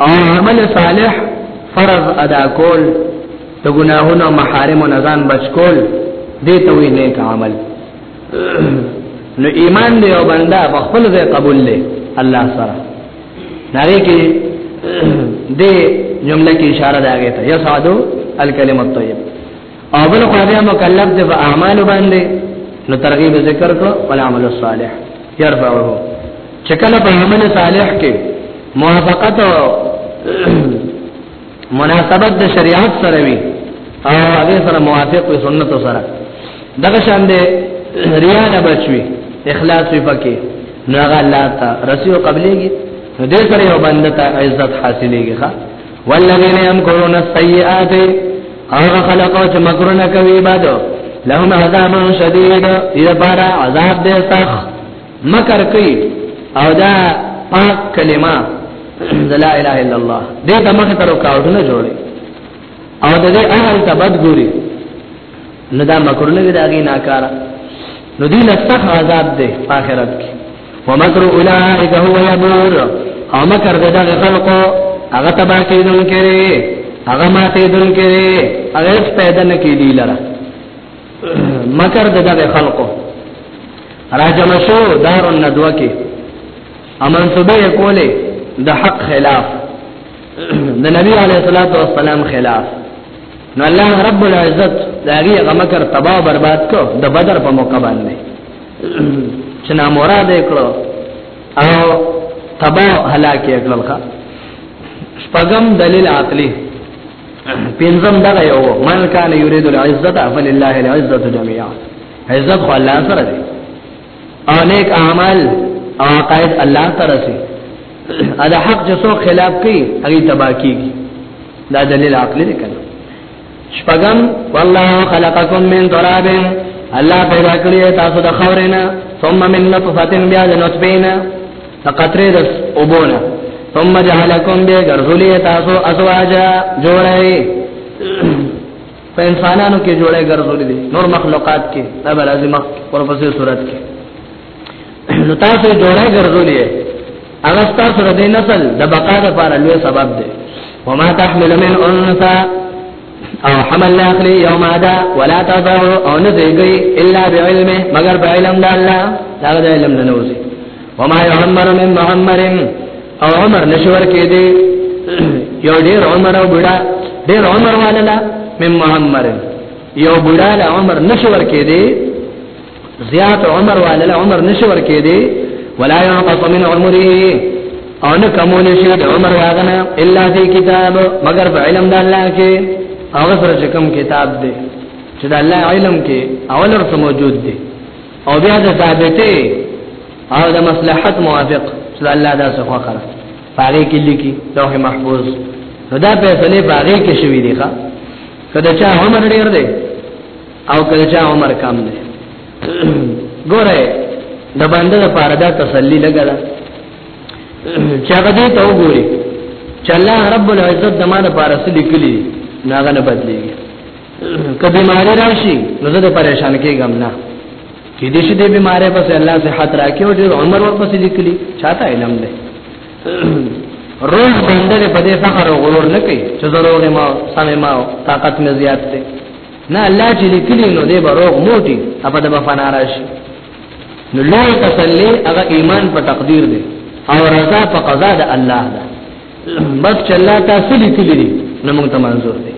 او عمل صالح فرض ادا کول د ګناهونو محارم نه ځان بچ کول دې ته وی نیک عمل نو ایمان دی او بندا په خپل ځای قبول لې الله سره ناری کې دې جمله کې اشاره ده هغه ته یصعدو الکلمۃ الطیبه او بل خو بیا مکلف دی په اعمال باندې نو ترغیب ذکر کو ول عمل الصالح يرفعه چکل په عمل صالح کې موافقت او مناسبت د شریعت سره وي او هغه سره موافق وي سنت سره دغه شان دی ریا نه بچوي اخلاص وي پکې نو هغه الله ته رسیو قبليږي نو دې سره یو بنده ته عزت حاصلېږي ښا والذین یمکرون السیئات هغه خلق او چې مکرونه کوي عبادت لهم عذاب شدید دې بارا عذاب دې سخ مکر کوي او دا پاک کلمه لا اله الا الله دې د مخ تر کاوډونه جوړي او دې اهل تبد ګوري نو دا مکرونه دې داګي ناکاره نو دی لسخ عذاب دی آخرت کی ومکر اولائک هو یبور او مکر دغه خلقو هغه تبا کیدون کړي هغه ماته دون کړي هغه پیدا نه کیدی لره مکر دغه خلقو راجم شو دار الندوه کې امن صبح کوله د حق خلاف د نبی علیه الصلاۃ والسلام خلاف نو الله رب العزت داغي غمکر تباہ برباد کو د بدر په موقع باندې چې نا مراد کړو او تباہ هلاک کړل ښا شپغم دلیل عقلی پنځم دغه یو من کان یرید العزت فلله العزت جميعا عزت خو الله سره دی او نیک اعمال او عقاید الله ترسي ادا حق چې څو خلاف کوي هغه تبا کیږي دا دلیل عقلی دی کنه شپغم والله خلقکم من تراب الله پیدا کړی تاسو د خاورینه ثم من نطفه بیا د نطفینه فقطره د اوبونه ثم جعلکم بیا ګرځولې تاسو ازواجا جوړای په انسانانو کې جوړه ګرځولې دي نور مخلوقات کې دا به لازم ورپسې صورت کې نو تاسو جوړه ګرځولې هغه تاسو د دې نسل د بقا لپاره لوی سبب دی وما تحمل من انثى او حمل اخلي يوم ادا ولا تضع او نزيغي الا بعلمه مگر بعلم الله دا علم نه نوزي وما يعمر من معمر او عمر نشور کې دي یو ډیر عمر او بډا ډیر عمر والا مم معمر یو بډا له عمر نشور کې دي زیات عمر والا له عمر نشور کې دي ولا ينقص من عمره او نه کمول شي د عمر واغنه الا فی کتاب مگر په علم د الله کې هغه سره کوم کتاب دی چې د الله علم کې اول ورته موجود دی او بیا د ثابته او د مصلحت موافق چې الله دا څه خو خره پاره کې لیکي لوح محفوظ دا فیصله پاره کې شوې دي ښا کله چې عمر ډیر دی او کله چې عمر کم دی ګوره د باندې د پاره دا تسلی لګره چې هغه دې ته وګوري چې الله رب العزت د ما لپاره څه لیکلي ناغه نه بدلېږي که بیماری راشي نو زه د پریشان کېږم نه کې دې شي دې بیماری پس الله صحت راکې او ډېر عمر ورپسې لیکلي چاته علم ده روز بندره په دې فخر او غرور نه کوي چې ضرور ما سم ما طاقت مې زیات ده نه الله چې لیکلي نو دې بروغ موټي اپا د بفنا راشي نو لوی تسلی هغه ایمان په تقدیر دی او رضا په قضا د الله ده بس چې الله تاسو لیکلي دي نو موږ ته منظور دي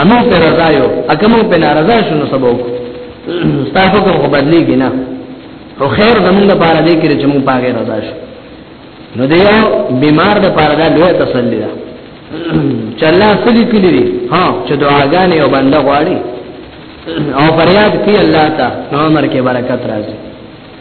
امو په رضا یو اکمو په ناراضه شنو سبو تاسو کوم خو بدلیږي نه او خیر زمونږ لپاره دی کړي چې موږ پاګه رضا شو نو دی یو بیمار د پاره دا لوی تسلی ده چې الله اصل کړی دی ها چې دعاګانې او بنده غواړي او فریاد کوي الله ته نو عمر کې برکت راځي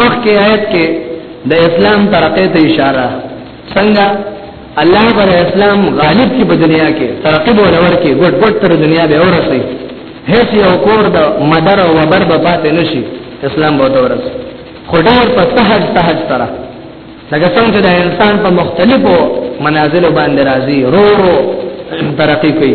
مخکې آیت کې د اسلام ترقې ته اشاره څنګه الله پر اسلام غالب کې په دنیا کې ترقې به ورور کې ګډ ګډ تر دنیا به ورسي هیڅ یو کور د مدر او وبر به پاتې نشي اسلام به ورس خدای په سهج سهج سره لکه څنګه د انسان په مختلفو منازل باندې راځي رو رو ترقې کوي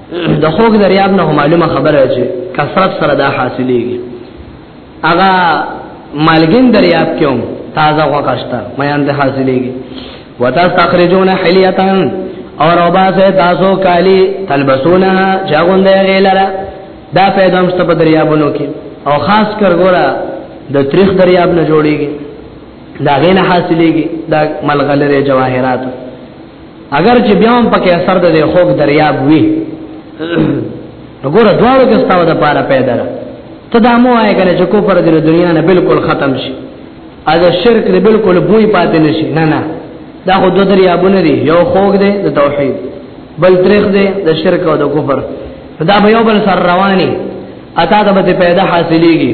د خوګ دریاب نه معلومه خبره چې کثرت سره دا حاصلېږي هغه مالګین دریاب کې هم تازه وکاشته میان ده حاصلېږي وتستخرجون حلیه اور اوباسه تاسو کالی تلبسونها چاغوند غیلرا دا پیدام ست په دریابونو کې او خاص کر ګورا د تاریخ دریاب نه جوړیږي دا غینه حاصلېږي دا ملغلره جواهرات اگر چې بیا هم پکې اثر د خوګ دریاب وي وګوره دواړو کې ستاو د پاره پیدا را ته دا مو آئے کنه چې کو پر دې دنیا نه بالکل ختم شي اګه شرک دې بالکل بوی پاتې نشي نه نه دا خو د دریابونه دي یو خوګ دې د توحید بل تاریخ دې د شرک او د کفر دا به یو بل سره رواني اته د پیدا حاصلېږي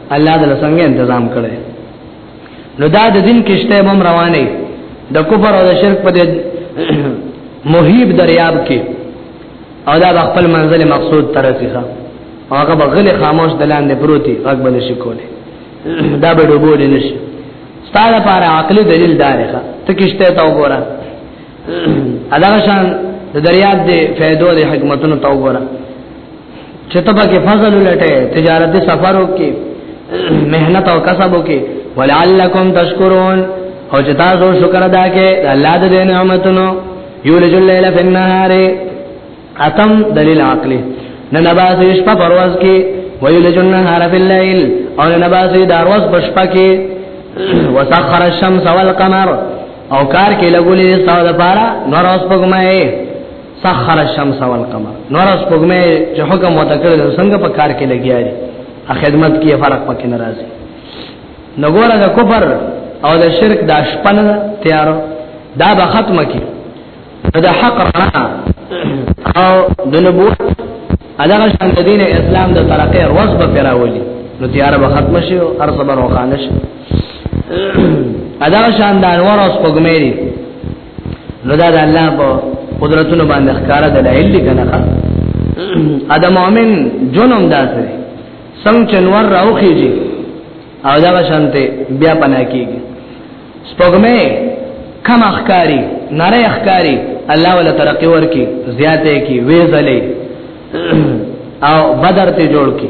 الله دې څنګه تنظیم کړي نو دا د دین کشته بم روانه د کفر او د شرک په دې مهیب دریاب کې او دا خپل منزل مقصود ترسیخه هغه بغل خاموش دلان نه پروتي غږ بل شي کوله دا به ډوبول نه شي ستاره پر عقلي دلیل دارخه ته کشته تا وګوره ادا شان د دریاب دې فائدو دې حکمتونو تا وګوره چې تبا کې فضل لټه تجارت سفر وکي مهنت او کسب وکي ولعلکم تشکرون او چې تاسو شکر ادا کړئ الله دې نعمتونو یولج الليل فی النهار اتم دلیل عقلی نه نباس شپه پرواز کې ویولج النهار فی الليل او نه نباس دروز بشپه کې وسخر الشمس والقمر او کار کې لګولې ستاسو لپاره نور اوس پګمای سخر الشمس والقمر نور اس پګمه چې حکم وته کړل څنګه په کار کې لګیا دي ا خدمت کې فرق پکې ناراضي نګوره د کفر او د شرک د شپن تیار دا به ختم کی د حق رڼا او د نبوت علاوه شان د دین اسلام د ترقې روز به پیراولي نو تیار به ختم شي او هر صبر او خانش علاوه شان د انوار او سپګمېری نو دا د الله په قدرتونو باندې ښکارا دلایل دي کنه ادم مؤمن جنوم داسره څنګه چنور راوخیږي او دا شانته بیا پناه کیږي سپوږمې کم اخکاری نره اخکاری الله ولا ترقی ورکی زیاته کی ویزلې او بدر ته جوړ کی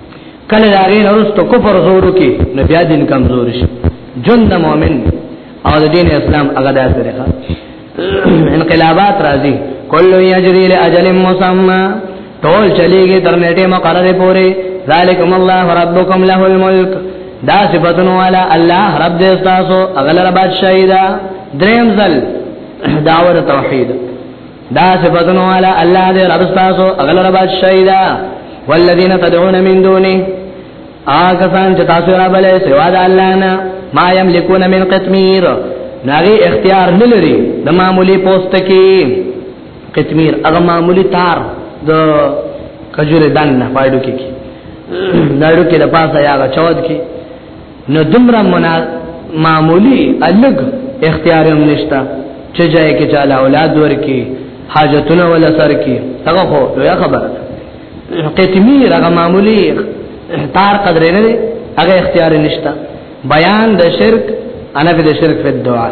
کله دا غیر ورستو کفر زور کی نو بیا دین کمزور شي جن د مؤمن او د دین اسلام هغه داسې ده انقلابات راځي کله یجری له اجل مسمى ټول چلیږي تر نیټه مقرره پوري ذالکم الله ربکم له الملک دا صفاتون والا الله رب دې تاسو اغل رب شهیدا دریم ځل داور توحید دا صفاتونو والا الله دې رب تاسو اغل رب شهیدا والذین تدعون من دونه آګه سان چې تاسو را بلې سوا د الله نه ما یملکون من قطمیر ناغي اختیار نه لري د معمولی پوسټ کې قطمیر هغه معمولی تار د کجوره دان نه پایډو کې دایرو کې د پاسه یا چود کې نو دمرا منا معمولی الګ اختیار هم نشتا چې جای کې چاله اولاد ورکی حاجتونه ولا سر کې هغه خو لوی خبره قتمی هغه معمولی تار قدر نه دی هغه اختیار نشتا بیان د شرک انا فی د شرک فی الدعاء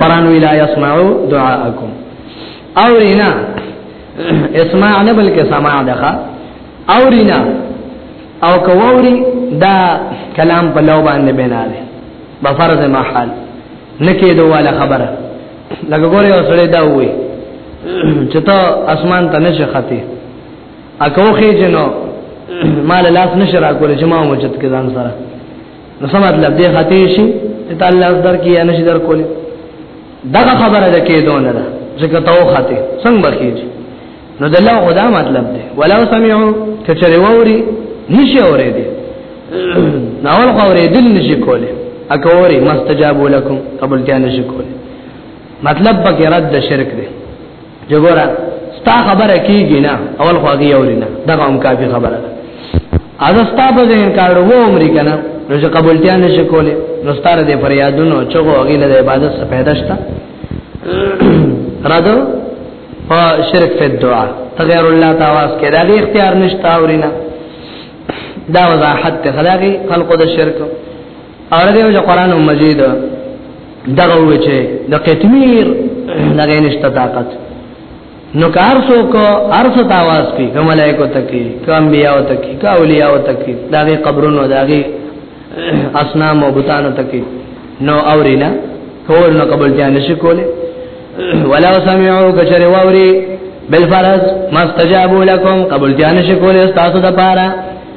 قران وی لا يسمعو دعاءکم او رینا اسمع نه بلکې سماع ده او رینا او کووري دا کلام په لو باندې بنا ده په فرض محال نکې دواله خبره لکه ګوره اوسړې دا وې چې ته اسمان ته نشه ختی اکوخه جنو مال لاس نشه را کول چې ما موجود کې ځان سره نو څه مطلب دی خطې شي ته الله از در کې یا نشي در کولې دا خبره ده کې دون ده ځکه ته وخته څنګه بخیږي نو د الله خدا مطلب دی ولو سمعو کچره ووري نشي اورې دي ناول خو اورې دل نشي کولې اکوري مستجاب لكم قبول ته نشي کولې مطلب پکې رد شرک دی جګورا ستا خبره کیږي نه اول خو هغه یوري نه دا هم کافي خبره ده اذا ستا په ذهن کار وو عمر کنه نو چې قبولتیا نشي کولې نو ستاره دې فریادونو چې هغه له عبادت څخه پیدا شته رادو په شرک په دعا غیر الله تعالی کې دا غي اختیار نشته اورینا دا وضاحت ته خلاقي خلق د شرک اور دې چې قران مجید دغه وی چې د قتمیر دغه نشته طاقت نو کار سو کو ارث تاواز کی کملایکو تکی کم بیاو تکی کا اولیاء تکی داغه قبرونو داغه اسنام او بوتانو تکی نو اورینا کور نو قبول ځان نشی کوله ولا سمعوا کچره ووري بالفرض ما استجابوا لكم قبول ځان نشی کوله تاسو د پاره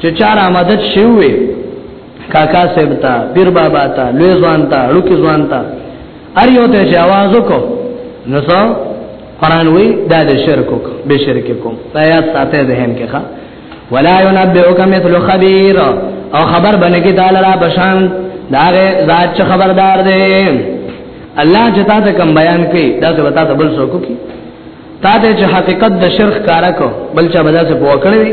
چې چا را مدد شوی کاکا صاحب ته پیر بابا ته لوی ځوان ته لوکي ځوان ته ار یو ته چې आवाज وکړو نو څو قران وی دا د شرک وک به شرک کوم دا یاد ساته ذهن کې ښا ولا ينبئك مثل خبير او خبر باندې کې تعالی را بشان دا ذات چې خبردار دی الله چې تا ته کوم بیان کوي دا څه وتا ته بل څوک کی تا ته چې حقیقت د شرک کارا کو بل چا بدا څه پوکړوي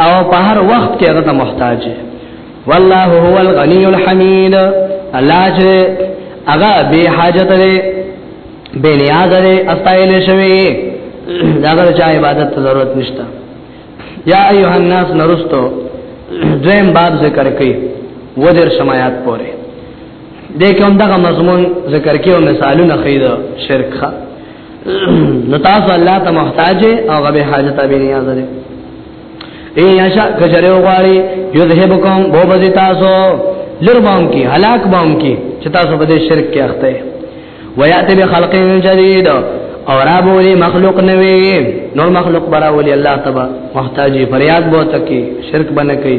او په هر وخت کې هغه ته محتاج والله هو الغنی الحمید الله چې هغه به حاجت لري به نیاز لري استایل شوی دا غره چا عبادت ته ضرورت نشته یا ایها الناس نرستو دویم باب ذکر کوي و در شمایات پوره دې کوم دغه مضمون ذکر کیو مثالونه خیره شرک خا نو تاسو الله ته محتاج او غبه حاجت به نه یاد لري ای یاشا کجره وغواړي یذهبکم بو بزی تاسو لربام کی هلاک بام کی چې تاسو په دې شرک کې اخته ویاته به خلق جدید او را بولی مخلوق نوی نور مخلوق برا ولی الله تبا محتاجی فریاد بو تکی شرک بنکی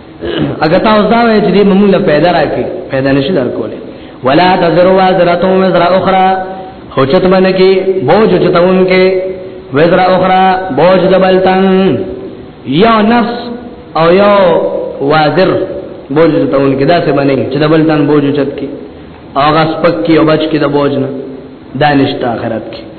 اګه تاسو دا وایئ چې دې موږ پیدا راکې پیدا نشي درکولې ولا تزرو وازرته وزر اخرى او چت باندې کې بوج چتون کې وزر اخرى بوج دبلتن یو نفس او یو وازر بوج چتون کې دا څه باندې چې دبلتن بوج چت کې او غس پک کې او بچ کې د بوج نه دانشت اخرت کې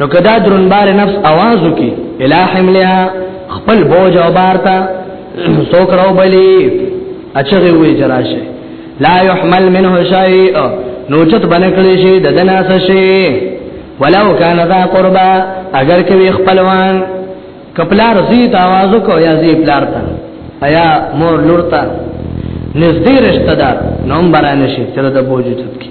نو کدا درنبار نفس आवाज وکي الہ حملها خپل بوج او بارتا سوک راو بلی اچغه وی جراشه لا يحمل منه شيء نو چت بنکلی شي د دنا شي ولو کان ذا قربا اگر کوي خپلوان کپلار زی تاواز کو یا زی پلار تا ایا مور لور تا نزدې رشتہ دار نوم برانه شي تر د بوج چت کی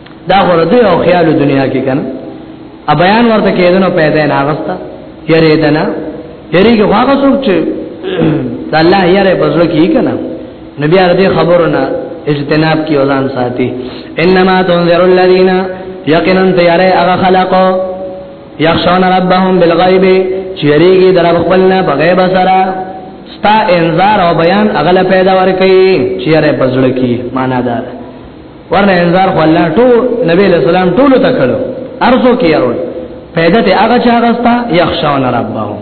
دا غره دی او خیال دنیا کې کنه ا بیان ورته کېدنه پیدا نه اغستا یری دنا یری کې واغه څوک چې د الله یری بزرګ کی کنه نبی هغه دې خبرونه اجتناب کی اذان ساتي انما تنذر الذين یقینا تیارې هغه خلقو یخشون ربهم بالغیب چیرېږي در خپلنا بغیب سره ستا انذار او بیان اغل پیدا ورکي چیرې پزړ کی معنا دار ورنه انذار خو الله ټول نبی له سلام ټول ته کړو ارزو کې یارول پیدا ته هغه چا غستا یخشون ربهم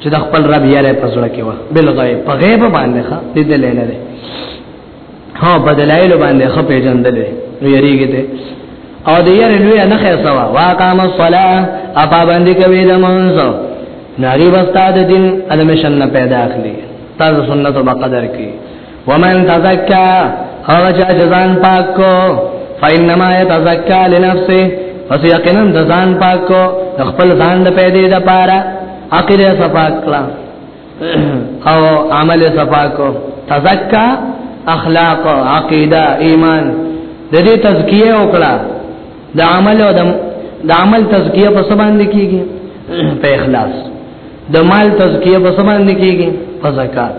چې د خپل رب یې په زړه کې و بل غیب په غیب باندې ښه دې دلې نه ده ها بدلایل باندې خپې پیژندلې نو یریږي ته او د یې لوی نه خې سوا واقام الصلاه اپا باندې کوي د منځو ناری وستا د دین علم شن پیدا اخلي تاسو سنت او بقدر کې ومن تزکا هغه چا جزان پاک کو فینما یتزکا لنفسه پس یقینا د ځان پاک کو د خپل ځان د پیدې د پاره عقیده صفاک کړه او عمل صفاکو تزکا اخلاق عقیده ایمان د دې تزکیه وکړه د عمل او د عمل تزکیه په سبا باندې کیږي په اخلاص د مال تزکیه په سبا باندې کیږي په زکات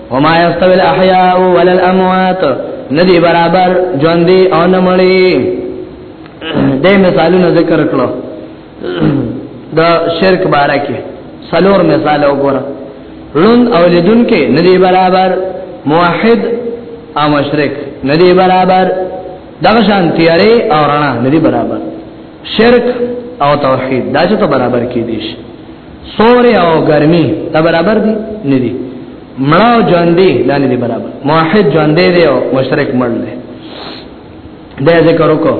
وما يستوي الاحياء ولا الاموات ندي برابر ژوند دي او نه مړي دې مثالونه ذکر کړو دا شرک باره کې سلور مثال وګوره لون او لدون کې ندي برابر موحد او مشرک ندي برابر دغه شان تیارې او رڼا ندي برابر شرک او توحید دا چې ته برابر کې دي سوري او ګرمي دا برابر دي نه دي مړه او ژوندې دا نه دي برابر موحد ژوندې دی او مشرک مړ دی دا ذکر وکړو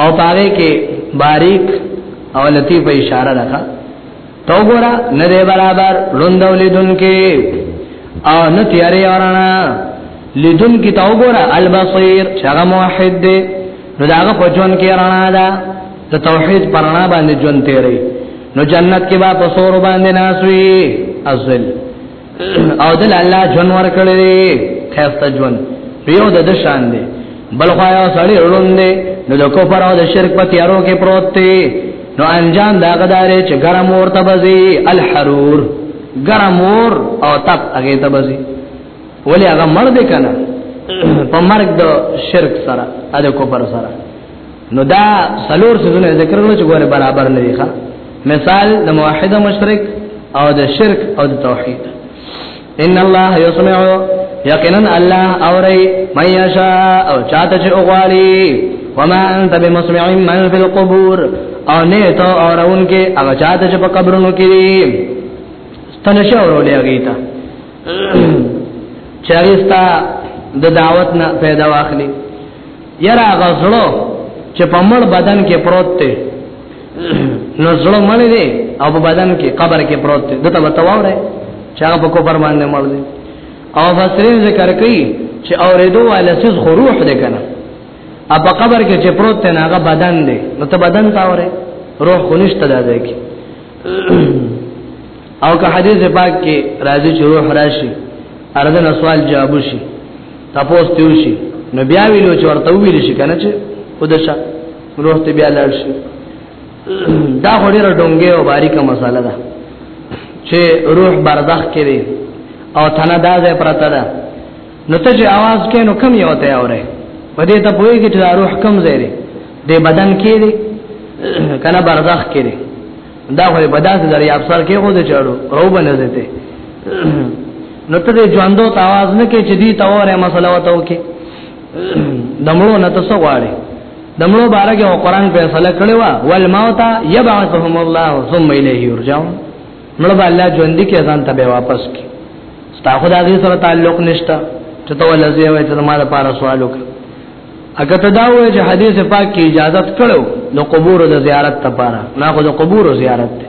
او پاره کې باریک او لطیف اشاره راکا تو ګورا نه دی برابر لوندو لیدون کې او نه تیارې اورانا لیدون کې تو ګورا البصیر شغه موحد دی نو داغه په ژوند کې رانا ده د توحید پرانا باندې ژوند تیرې نو جنت کې با په سور باندې ناسوي ازل او دل الله جون ور کړی خسته جون یو د شان دی بل خو یو سړی وروندې نو د کفر او د شرک په تیارو کې پروت دی نو انجام دا غدارې چې ګرم اور تبزي الحرور ګرم اور او تپ هغه تبزي ولې هغه مړ دی کنه په مرګ د شرک سره اده کفر سره نو دا سلور سيزونه ذکر نو چې ګوره برابر نه دي مثال د موحد مشرک او د شرک او د توحید ان الله يسمع یقینا الله اوري من يشاء او چاته چې اوغالي وما انت بمسمع من في القبور او نه ته اورون کې هغه چاته چې په قبرونو کې دي تنشه اورولې هغه ته چاريستا د دعوت نه پیدا واخلي یرا غزړو چې په مړ بدن کې پروت دی نو زړه مړ دی او په بدن کې قبر کې پروت دی دته وتاوره چې هغه په کوپر باندې مړ دی او فسرین ذکر کوي چې اوریدو والا سز خو روح دی کنه ا په قبر کې چې پروت دی هغه بدن دی نو ته بدن تاوره روح خو نشته ده کې او که حدیث پاک کې راځي چې روح راشي اردن سوال جواب شي تاسو ته وشي نو بیا ویلو چې ورته ویل شي کنه چې خودشه روح ته بیا لاړ شي دا غوړي ډونګه او باریکه مساله ده چې روح بردخ کړي او تنه دا ځای پرته ده نو ته چې आवाज کې نو کم یو ته اوره په دې ته پوهیږي چې روح کم ځای دی د بدن کې دی کنه بردخ کې دی دا خو په داسې دریاب سر کې خو د چړو او بنځه ته نو ته ژوندو ته आवाज نه کې چې دې توره مسله وته کې دمړو نه تاسو غواړي دمړو بارګه او قران په فیصله کړی وا ول موت یبعثهم الله ثم الیه یرجعون مړ به الله ژوند کې ځان ته واپس کی ستا خدای دې سره تعلق نشته چې تو لزیه وای چې ما لپاره سوال وکړي اګه تداوی چې حدیث پاک کې اجازه کړو نو قبور د زیارت لپاره نه خو د قبور زیارت ده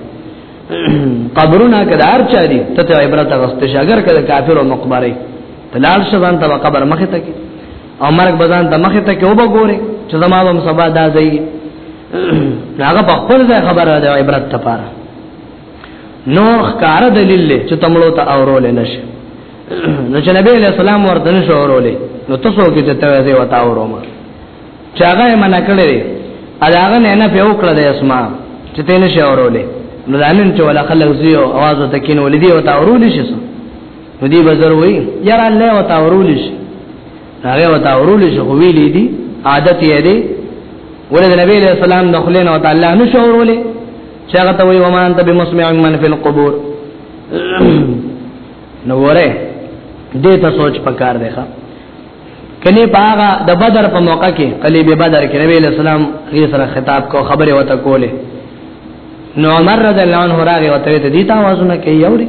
قبرونه کده هر چا دي ته عبرت غست شي اگر کده کافر او مقبره تلال شزان ته قبر مخه تکي او مرګ بزان ته مخه تکي او بګوري چې زما هم سبا دا ځای هغه په خپل ځای خبره ده عبرت لپاره نور ښکار دلیل چې تمړو ته اورول نشي نو چې نبی علیہ السلام ورته نشو اورولې نو تاسو کې چې ته زه وتا اوروم چې هغه یې منع کړې دا هغه نه نه په وکړه د اسماء چې ته نشو اورولې نو ځانن چې ولا خلک زیو आवाज ته کین ولدي او تا اورولې شي نو دی بزر وای یاره الله او تا اورولې شي هغه او تا اورولې شي خو ویلې دي عادت یې دي ولې نبی علیہ السلام دخلین او تعالی نشو اورولې چې هغه ته وای ومان ته بمسمع من فی القبور نو وره دې ته سوچ پکار دی ښا کني باغه د بدر په موقع کې قلیب بدر کې نبی اسلام غي سره خطاب کو خبره وته کوله نو عمر رضی الله عنه راغی وته دې دې تاسوونه کې یوري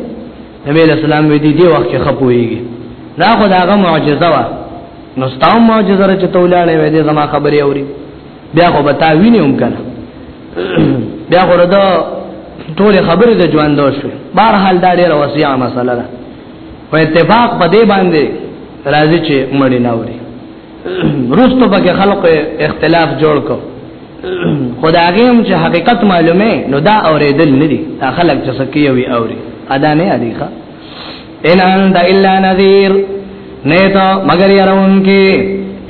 نبی اسلام وې دې دې وخت کې خپويږي دا خداغه معجزه وا نو ستاسو معجزه رچ تولاړې وې دې زما خبره اوري بیا خو بتا وینم کنه بیا ورته ټول خبرې د ژوند شو بهر حال دا ډیره وسیعه مسله ده په اتفاق په دې باندې راځي چې مړی نه وری روستو پکې خلق اختلاف جوړ کو خدای هم چې حقیقت معلومه نو دا اوریدل نه دي دا خلق چې سکی وي اوري ادا نه ادي ښا ان انت الا نذير نیتا مگر يرون کې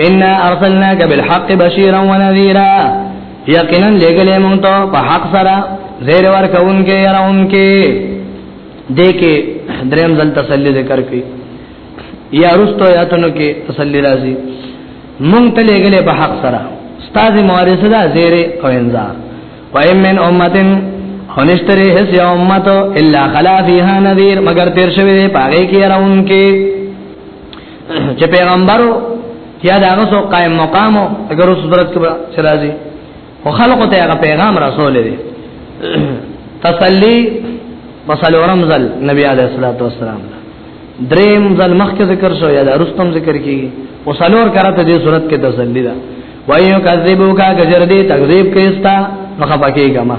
ان ارسلناك بالحق بشيرا ونذيرا یقینا لګلې مونږ ته په حق سره زیر ور کوونکې يرونکې دې کې دریم ځل تسلی ذکر کړي یا رستو یاتونو کې تسلی راځي مونږ ته لګلې په حق سره استاد مورث دا زیر او انذار وایم من امتن هنشتری هس یا امتو الا خلا فیها نذیر مگر تیر شوی دی پاگئی کی راون کی چې پیغمبرو یا دا غسو قائم مقامو اگر اوس درت کې شرازي خو خلق ته هغه پیغام رسول دی تسلی وسلورم زل نبی علیہ الصلوۃ والسلام دریم زل مخکې ذکر شو یا رستم ذکر کیږي وسلور کرته دې صورت کې تسلی ده وایو کذبو کا گجر دې تکذیب کېستا مخه پکې ګما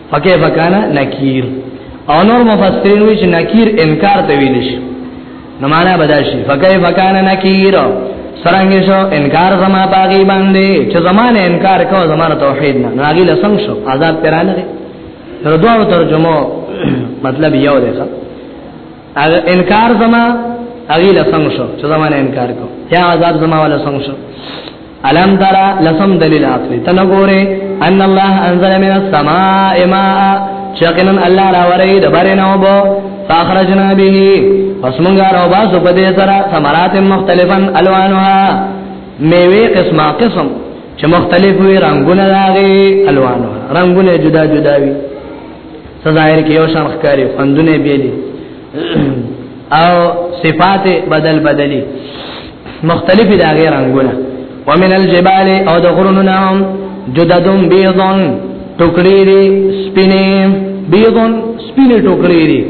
پکې وکانه نکیر او نور مفسرین وی چې نکیر انکار ته ویل شي نو معنا بداشي فکای وکانه نکیر سرنګ شو انکار زما باغی باندې چې زمانه انکار کوو زمانه توحید نه ناګی لسنګ شو عذاب پرانه دي نو دوه ترجمه مطلب یو دی ښا هغه انکار زما هغه لسم شو چې زما نه انکار کو یا عذاب زما ولا سم شو الم ترى لسم دلیل عقلی تنګوره ان الله انزل من السماء ماء شقنا الله را وری د بارنه وبو فاخرجنا به پس مونږه را وباسو په دې سره ثمرات مختلفا الوانها میوه قسمه قسم چې مختلف وي رنگونه راغي الوانها رنگونه جدا جدا وي ظاهر کې یو شان ښکاری خوندونه بیلی او صفات بدل بدلی مختلف دا غیر رنگونه ومن الجبال او د غرونو نام جددون بیضون ټوکړي دي سپینه بیضون سپینه ټوکړي دي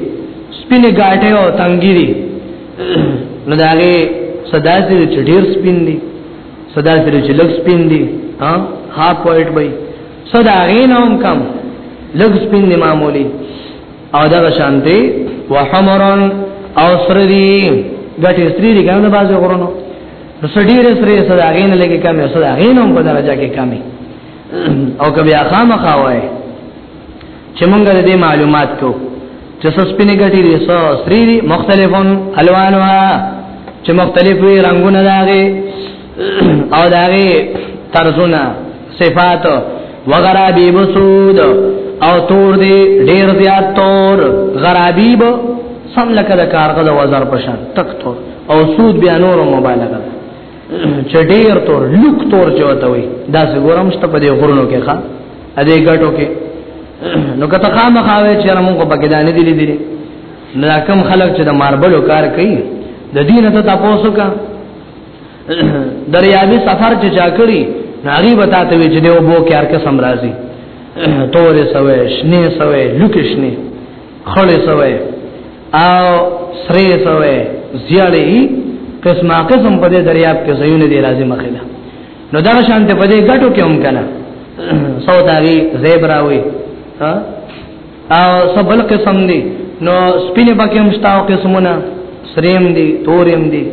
سپینه ګاټه او تنګي دي نو دا غي صدا دې چې ډیر سپین دي صدا دې چې لږ سپین دي ها ها پوینټ وای صدا غینهم کم لږ سپین دی معمولی او دغه شانتی وحمرن او سر دی ګټه سری دی کنه باز غرونو نو سړي سره صدا غین لګي کم صدا غینهم په درجه کې کمی او کبي اخامه خاوه چې مونږ دې معلومات کو چې سپینې ګټي دي سو سری دي مختلفون الوانها چې مختلفوي رنگونه داغي او داغه طرزونه صفات وغرابی بسود او تور دی ډیر زیات تور غرابی بو سم لکه د کارغه د وزر پشان تک تور او سود بیا نور مبالغه چډیر تور لوک تور چوته وي دا څنګه شته په دې غرونو کې ښا ا دې ګټو کې نو کته خامخاوي چې موږ په کې دانه دي دي نو کوم خلک چې د ماربلو کار کوي د دین ته تاسو کا دریابي سفر چې چا کړی ناغي بتا ته وی چې دیو بو کې ارکه سم راځي تورې سوې شنه سوې لوکې شنه خړې سوې او سرې سوې زیړې قسمه قسم په دې دریاب کې زيونه دي راځي مخله نو دا شانت په دې ګټو کې هم کنه سوداوي زیبراوي ها او سبل قسم دی نو سپینه پکې مشتا او قسمونه سریم دی توریم دی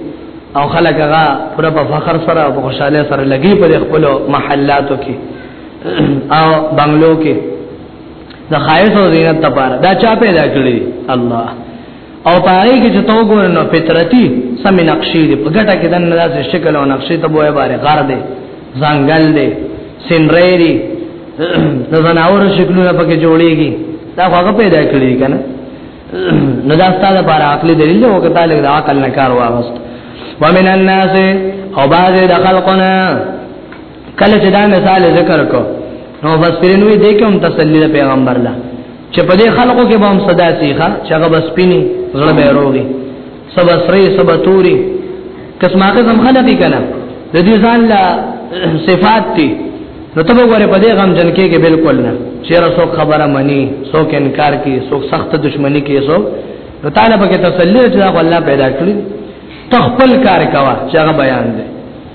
او خلک هغه پر په فخر سره او خوشاله سره لګي په خپل محلاتو کې او بنگلو کې د خایس او زینت لپاره دا چا پیدا کړی الله او پاره کې چې تو ګور نو فطرتي سم نقشې دې په ګټه کې دنه داسې شکل او نقشې ته بوې باره غار دې ځنګل دې سینری دې د زناور شکلونه پکې جوړيږي دا هغه پیدا کړی کنه نو دا ستاسو لپاره عقلي دلیل او کته لګ دا عقل نه کار واغست ومن الناس او بعض د خلقنا کله چې دا مثال ذکر کو نو بس پرنوي دې کوم تسلی پیغمبر له چې په دې خلکو کې به هم صدا سیخه چې هغه بس پینی زړه به روغي سبا سری سبا توري قسمه قسم خلک کنا د دې ځان لا صفات دي نو ته وګوره په دې غم جن کې کې بالکل نه چیرې څوک خبره مني څوک انکار کوي څوک سخت دښمنی کوي څوک نو طالب کې تسلی چې الله پیدا کړی تخپل کار کوا چې هغه بیان دی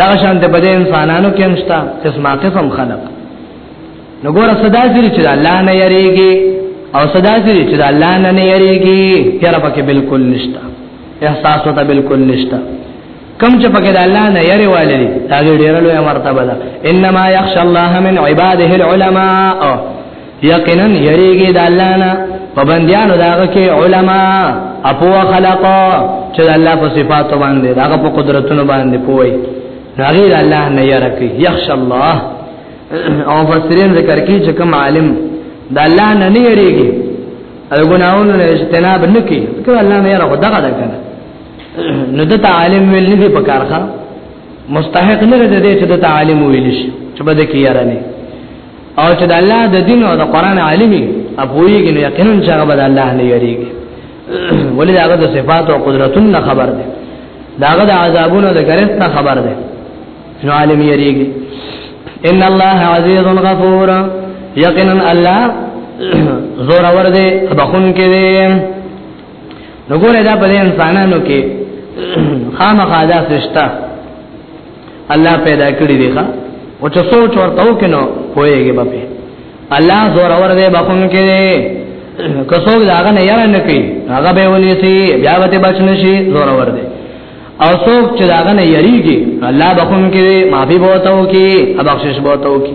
دا شان د بده انسانانو کې همشتا قسمه قسم خلق نو ګور صدا سری چې الله نه یریږي او صدا سری چې الله نه نه یریږي هر پکې بالکل نشتا احساس وته بالکل نشتا کم چې پکې د الله نه یری والي دا ډیره لویه مرتبه ده انما یخش الله من عباده العلماء یقینا یریږي د الله نه په بندیانو داغه کې علما اپو خلق چې الله په صفاتو باندې داغه په قدرتونو باندې پوي نغی د الله نه یرکی یخش الله او فسرین ذکر کی چې کوم عالم د الله نه نه یریږي او ګناونه نه اجتناب نکي کله الله نه یره دغه ده کنه نو د عالم ویل نه په کارخه مستحق نه ده چې د عالم ویل شي چې بده کې یاره نه او چې د الله د دین او د قران عالمي اپويږي نو یقینا چې هغه به الله نه یریږي ولې هغه د صفات او قدرتونو خبر ده داغه د عذابونو د ګرست نه خبر ده نو عالم یریږي ان الله عزیز غفور یقینا الله زور اور دې بخون کې دې نو ګوره دا په انسانانو کې خامخا دا سشتا الله پیدا کړی دی ښا او چې سوچ ورته وکینو پوهیږي به په الله زور اور دی بخون کې کڅوګ داغه نه یاره نه کوي هغه به ونی سي بیا به بچ نشي زور اور دی او څوک چې داغه نه یریږي الله بخون کې معافي بوته وکي ابخشش بوته وکي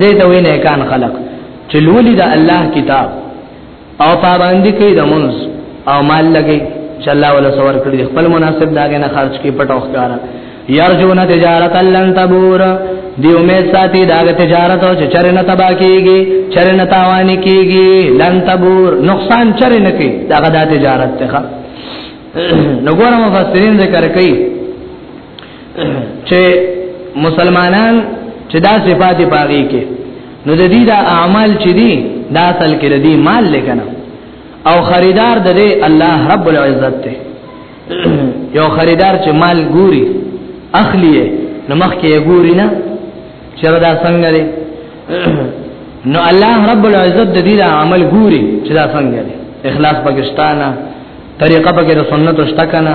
دې ته وی نه کان خلق چې لولي د الله کتاب او پابندي کوي د منځ او مال لګي چې الله ولا سور کړی خپل مناسب داګه نه خرج کی پټ او ښکارا یارجون تجارت لن تبور دی امید ساتي دا تجارت او چرنه تبا کیږي چرنه تاوان کیږي لن تبور نقصان چرنه کی دا غدا تجارت ته نو ګورم مفسرین ذکر کوي چې مسلمانان چې دا صفات باغی کې نو د دې دا اعمال چې دي دا اصل کې د دې مال لګنه او خریدار د دې الله رب العزت ته یو خریدار چې مال ګوري اخلي نو مخ کې ګوري نه چې دا څنګه دی نو الله رب العزت د دې عمل ګوري چې دا څنګه دی اخلاص پاکستانه طریقه پکې د سنت شته کنه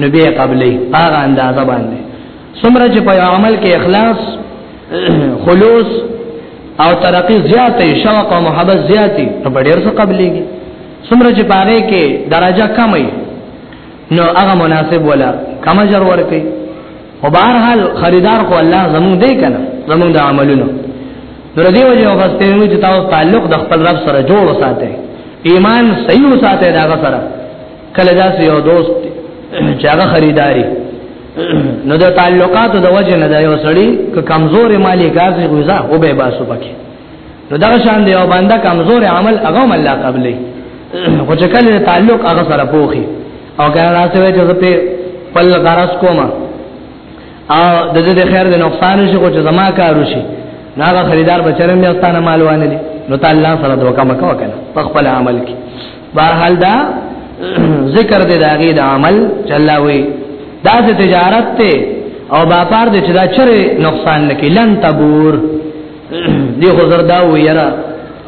نو به قبلې هغه اندازه باندې څومره چې په عمل کې اخلاص خلوص او ترقی زیاتې شوق او محبت زیاتې نو په ډیر څه قبلېږي څومره چې پاره کې درجه کمې نو هغه مناسب ولا کم اجر ورکي او بهر حال خریدار خو الله زموږ دی کنه زموږ د عملونو نو دې وجه او فسته نو چې تاسو تعلق د خپل رب سره جوړ وساته ایمان صحیح وساته دا سره کله دا یو دوست چې هغه خریداري نو د تعلقات د وجه نه دا یو سړی ک کمزور مالی کازي غوزا او به باسو پکې نو دا شان دی او باندې کمزور عمل هغه هم الله قبلې خو چې کله تعلق هغه سره پوخي او کله راځي چې زه په پل غرس کوم او د دې خیر د نقصان شي خو چې زما کار وشي ناغه خریدار بچره مې استانه مالوانه دي نو تعالی سره دوکا مکو کنه په خپل عمل کې بهرحال دا ذکر دې داغي د عمل چلاوي دا د تجارت ته او باپار دې چې دا چرې نقصان نکي لن تبور دی خو زردا و یرا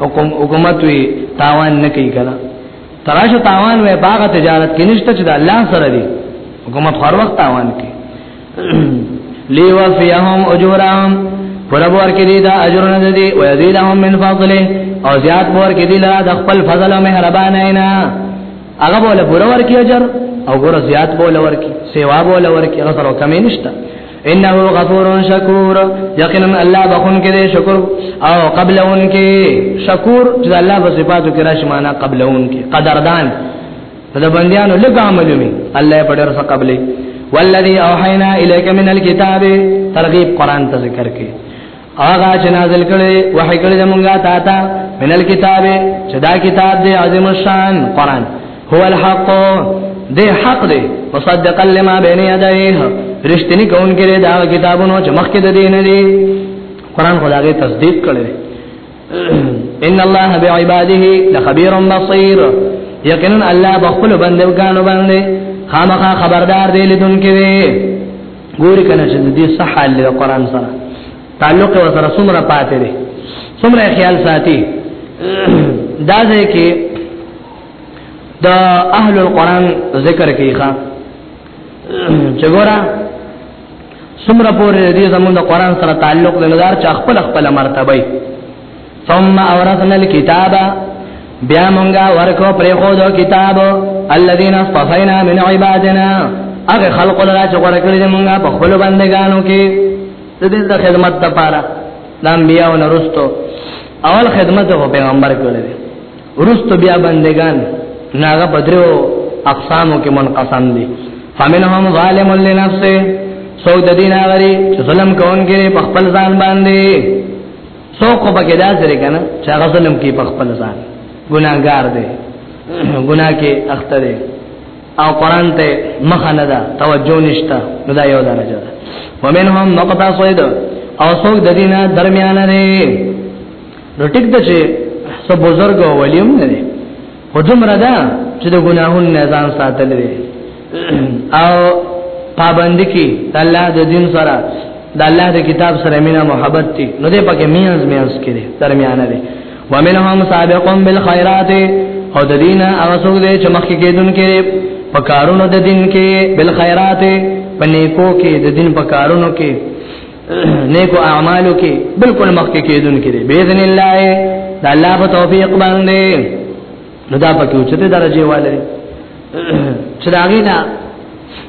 حکم حکومت وی تاوان نکي کړه تراشه تاوان وې باغ تجارت کې نشته چې د الله سره دی حکومت هر وخت تاوان کوي لیوفیهم اجورهم پرب ورکی دی دا اجرونه دی دی و یزیدهم من فضله او زیاد ورکی دی لرا د خپل فضل او مهربان اینا هغه بوله پرب ورکی اجر او ګور زیاد بوله ورکی سیوا بوله ورکی هغه سره کمی نشته انه غفور شکور یقینا الله بخون کې دی شکر او قبلون کې شکور چې الله په صفاتو کې راشي معنا قبلون کې قدردان دا بندیانو لږ عملو می الله په ډېر څه قبلې والذي اوحینا الیک من الكتاب ترغیب قران ته ذکر کې هغه چې نازل کړي وحی کړي زمونږه تا ته من الكتاب چې دا کتاب دی عظیم الشان قران هو الحق دی حق دی مصدق لما بین یدیه رښتینی کون کې دا کتابونو چې مخکې د دین دی قران خدای تصدیق کړي ان الله بعباده لخبير بصير یقینا الله بخل بندگانو باندې خامخا خبردار دی لیدونکو دی ګوري کنه چې دې صح حال له قران سره تعلق و سره څومره پاتې دی څومره خیال ساتي دا ځکه د اهل القران ذکر کوي ښا چې ګورا څومره پورې دې زمونږ د قران سره تعلق لرلار چې خپل خپل مرتبه ثم اورثنا الكتاب بیا مونږه ورکو پر خو دو کتاب الذين اصطفينا من عبادنا هغه خلق لرا چې غوړه کړی مونږه په خپل بندگانو کې د دې د خدمت لپاره د انبیانو نرستو اول خدمت هو پیغمبر کړی ورست بیا بندگان ناغه بدرو اقسامو کې منقسم دي فمنهم ظالم لنفسه سو د دین غری چې ظلم کوونکی په خپل ځان باندې سو کو پکې دا سره کنه چې هغه ظلم کوي په خپل ځان ګناګار دی ګنا کې اخته دی او قران ته مخ نه ده توجه نشته نو دا یو درجه ده ومنهم مقتصد او سو د دینه درمیانه دی نو ټیک ده چې سب بزرګ او ولیم نه دي خو دومره ده چې د ګناهونو نه ځان ساتل دي او پابند کی د الله د دین سره د الله د کتاب سره مینا محبت دي نو دې پکې میانز میانز کړي درمیانه دي ومنهم سابقون بالخيرات او د دین هغه څوک دی چې مخکې کېدون کې په کارونو د دین کې بالخيرات په نیکو کې د دین په کارونو کې نیکو اعمالو کې بالکل مخکې کېدون کې دي باذن الله دا الله په توفیق باندې نو دا پکې اوچته درجه والے چې داغینا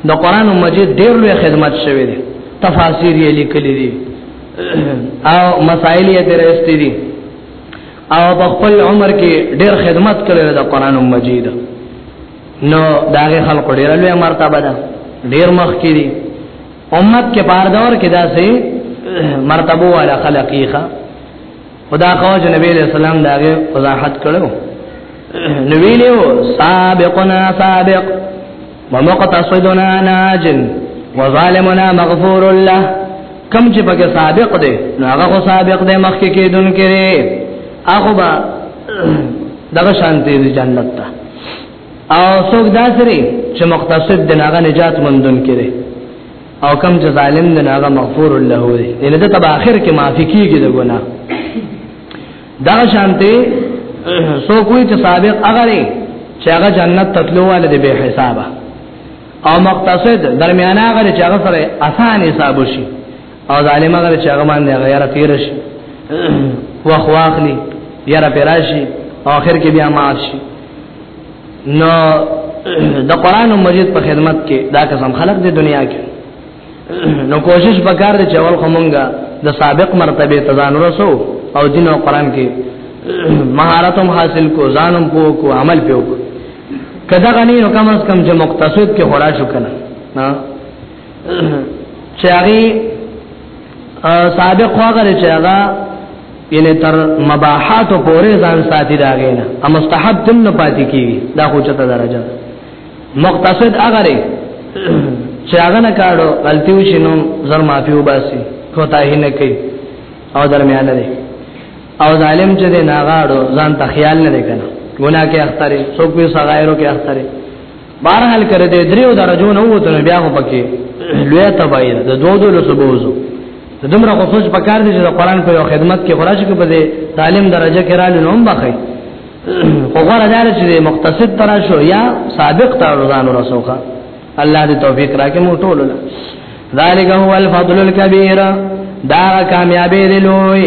د قران مجید ډېر لوی خدمت شوی دی تفاسیر یې لیکلي دي او مسائل یې درسته دي او په خپل عمر کې ډېر خدمت کړی د قران مجید نو داغه خلق ډېر لوی مرتبه ده ډېر مخ کې دي امت کې بار دور کې داسې مرتبه والا خلقیخه خدا خوج نبی علیہ السلام داغه وضاحت کړو نو ویلو سابقنا سابق ومقتصدنا ناجن وظالمنا مغفور له کم چې پکې سابق دی نو هغه سابق دی مخکې کېدون کړي هغه با دغه شانتي جنت ته او څوک دا سره چې مقتصد د ناغه نجات مندون کړي او کم چې ظالم د ناغه مغفور له وي ان د تب اخر کې معافي کیږي د ګنا دا شانته څوک وي چې سابق اغره چې هغه جنت تطلو والے دی به حسابه او مقتصد درمیانه هغه چې هغه سره آسان حساب شي او ظالم هغه چې هغه باندې غیره تیر شي واخواخلی یاره پراشي اخر کې بیا معاف شي نو د قران مجید په خدمت کې دا قسم خلق د دنیا کې نو کوشش وکړ چې اول کومګه د سابق مرتبه تزان رسو او دین او قران کې مهارتم حاصل کو ځانم پو کو عمل پیو کدا غنی نو کم از کم چې مقتصد کې خورا شو کنه چې هغه سابق واغره چې هغه یعنی تر مباحات پورې ځان ساتي دا غینا ا مستحب تم نه پاتې کیږي دا خو چته درجه مقتصد اگره چې هغه نه کاړو غلطي وشینو زر معافي وباسي کوتاهی نه کوي او درمیان دی او ظالم چې نه غاړو ځان ته خیال نه دی کنه ګناه کې اختره څوک یې صغایرو کې اختره بهرحال کړه دې دریو درجو نه وته بیا خو پکې لوی تبایر د دوه دوه لسو بوزو دمره خو سوچ پکار دي چې د قران په یو خدمت کې خراج کې بده تعلیم درجه کې رالو نوم بخي خو غره دار چې مقتصد تر شو یا سابق تر روزان رسوخه الله دې توفیق راکې مو ټول له ذالک هو الفضل الكبير دا کامیابی دی لوی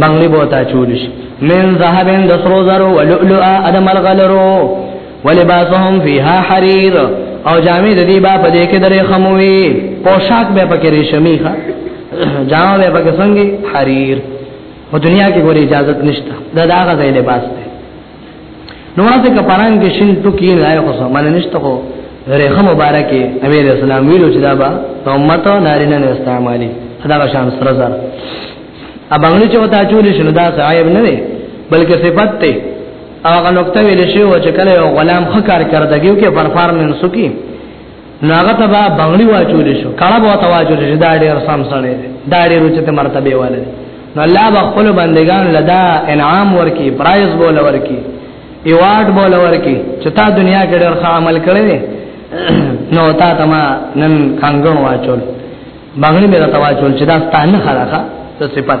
بنگلی بوتا چولش من ذهب دسرو زرو ولؤلؤ ادم الغلرو ولباسهم فيها حرير او جامې د دې با په دې کې درې خموي پوشاک به پکې رشمی ښه جامه به پکې څنګه حرير په دنیا کې ګوري اجازه نشته دا داغه ځای لباس دی نو واسه کپران کې شین ټکی راي خو سمانه نشته خو ریخه مبارکه نبی رسول الله ویلو چې دا به امته نارینه نه استعمالي دا شان سره زر ا باندې چې وتا چولې شنو دا صاحب نه دی بلکې صفت ته هغه نقطه ویل شي او چې کله یو غلام خکار کړدګیو کې پرفارمنس وکي نو هغه ته به بنگړي واچول شو کړه به ته واچول شو دا ډېر سم سره دا ډېر اوچته مرتبه والے نو الله به خپل بندگان لدا انعام ورکی پرایز بول ورکی ایوارډ بول ورکی چې تا دنیا کې ډېر ښه عمل کړی نو تا ته ما نن کانګون واچول بنگړي مې راته واچول چې دا ستانه خلاصه ته صفات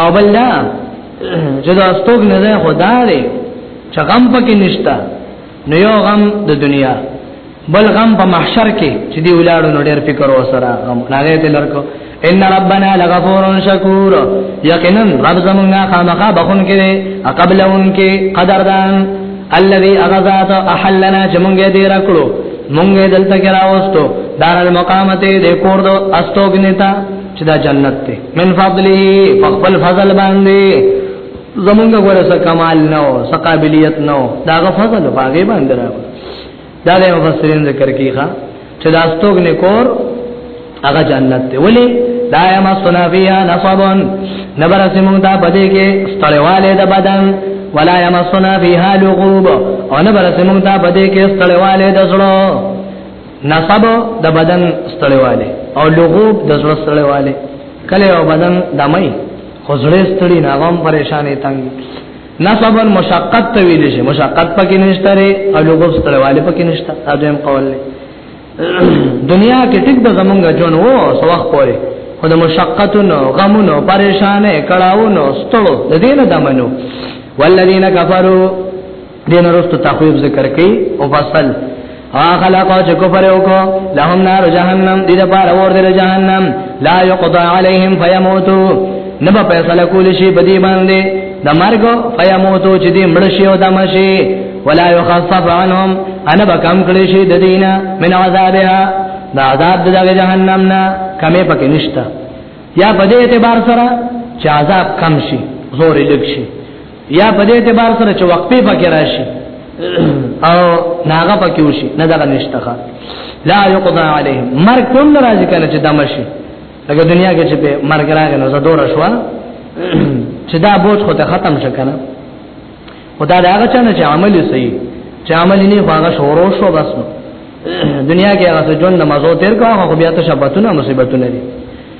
او بل دا چې دا ستوګ نه ده خدا دې چې غم پکې نشتا نو یو غم د دنیا بل غم په محشر کې چې دی ولاړو نو ډېر فکر وسره غم لاغې ته لړکو ان ربنا لغفور شکور یقینا رب زمونږه خامخا بخون کې قبلون کې قدردان الذي اغذات احلنا چې مونږه دې راکړو مونږه دلته کې راوستو دار المقامته دې کور دو استوګنتا چې دا جنت ته من فضله فخبل فضل باندې زمونږ غره څه کمال نه او څه قابلیت نه او داغه فضل باغې باندې را دا د مفسرین ذکر کیخه چې دا ستوګ نه کور هغه جنت دی ولی لا یمسنا فیها نصب نبر سیمون دا بده کې ستړیواله د بدن ولا یمسنا فیها لغوب او نبر سیمون دا بده کې ستړیواله د زړه نصب د بدن ستړیواله او لغوب د زړه ستړیواله کله او بدن دمای خو زړه ستړي ناغم پریشانې تنګ نصب مشقت ته ویل شي مشقت پکې نشته ری او لغوب ستړیواله پکې نشته دا دویم قول دی دنیا کې ټیک د زمونږ جون وو سوخ پورې خو د مشقتونو غمونو پریشانې کړهونو ستړو د دینه دمنو والذین کفروا دین رستو تخویب ذکر کئ او فصل خلق چې کفر وکړو لهم نار جهنم دې لپاره ور دې جهنم لا يقضى عليهم فيموتوا نبا فیصله کول شي بدی باندې د مرګ فیموتو چې دې مړ شي او دم شي ولا يخفف عنهم انا بکم کړي شي د دینه من عذابها دا عذاب د جهنم نه کمه پکې نشتا یا په دې اعتبار سره چې عذاب کم شي زور لږ شي یا په دې اعتبار سره چې وقفه پکې راشي او ناغه پکې وشي نه دا نشته لا یقضا علیهم مرګ کوم ناراضی کله چې دمشي لکه دنیا کې چې په مرګ راغی نو زدور شو چې دا بوج خو ته ختم شکنه خدا دا هغه چانه چې عمل صحیح چې عمل نه هغه شورو شو بس دنیا کې هغه ژوند نمازو تیر کوه خو بیا ته شباتونه مصیبتونه دي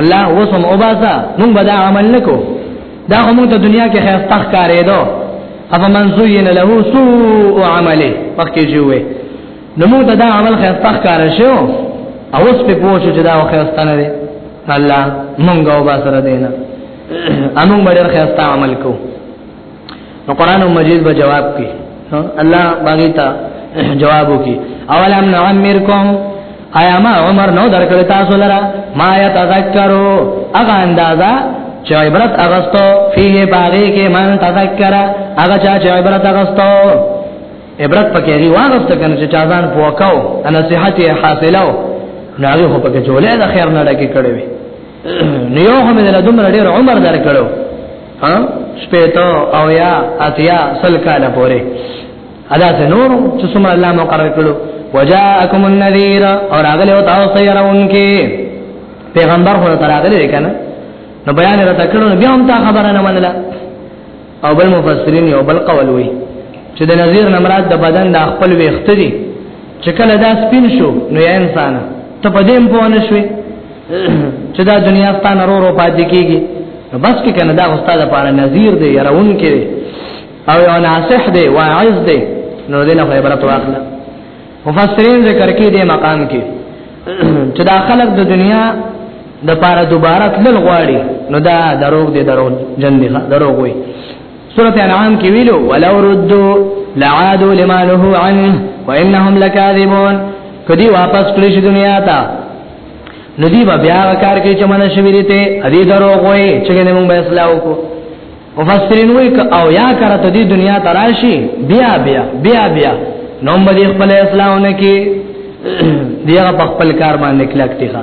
الله وسم او باسا مونږ به دا عمل نکو دا هم ته دنیا کې خیر تخ کارې دو اما من زین له سوء عمله پکې جوې نو مونږ دا عمل خیر تخ کار شو او اوس په پوښتنه چې دا خیر ستنه دی الله مونږ او باسره دینه امون بډر خیر عمل کو نو قران مجید به جواب کوي الله باغی ته جواب وکي اولم نعمرکم آیا ما عمر نو درکړی تاسو لره ما یتذکرو اغه اندازا چې عبرت اغستو فيه باغی کې من تذکر اغه چا چې عبرت اغستو عبرت پکې دی واغست کنه چې چا ځان پوکاو نصيحت حاصلو نو هغه په کې جوړه د خیر نه ډکه کړې وي نو یو هم دې دومره ډېر عمر درکړو ها شپېته او یا اتیا سل کاله پورې ادا څه نور چې څومره الله مقرر کړو وجاءکم النذیر اور اغله او تاسو یې راونکي پیغمبر خو تر اغله کنه نو بیان را تکړو بیا هم تا خبره نه منله او بل مفسرین یو بل قول وی چې د نذیر نمراد د بدن د خپل ویخت دی چې کله دا سپین شو نو یا انسان ته پدیم پوه نه شوي چې دا دنیا ستان ورو پاتې کیږي بس کې کنه دا استاد لپاره نذیر دی يرون کې او یو ناصح دی واعظ دی نو دینه خو عبرت واخله مفسرین ذکر کې دې مقام کې چې دا خلک د دنیا د پاره دوباره تل غواړي نو دا دروغ دی درو جن دی دروغ وي سورۃ انعام کې ویلو ولو ردو لعادوا لما له عنه وانهم لكاذبون کدی واپس کړی شي دنیا ته ندی با بیا کار کوي چې منه شوی دی ته ادي درو کوي چې نه مونږ به اسلام کو مفسرین وی ک او یا کرته دی دنیا تراشی بیا بیا بیا بیا نوم به خپل اسلامونه کې دیغه په خپل کار باندې کلک دی ښا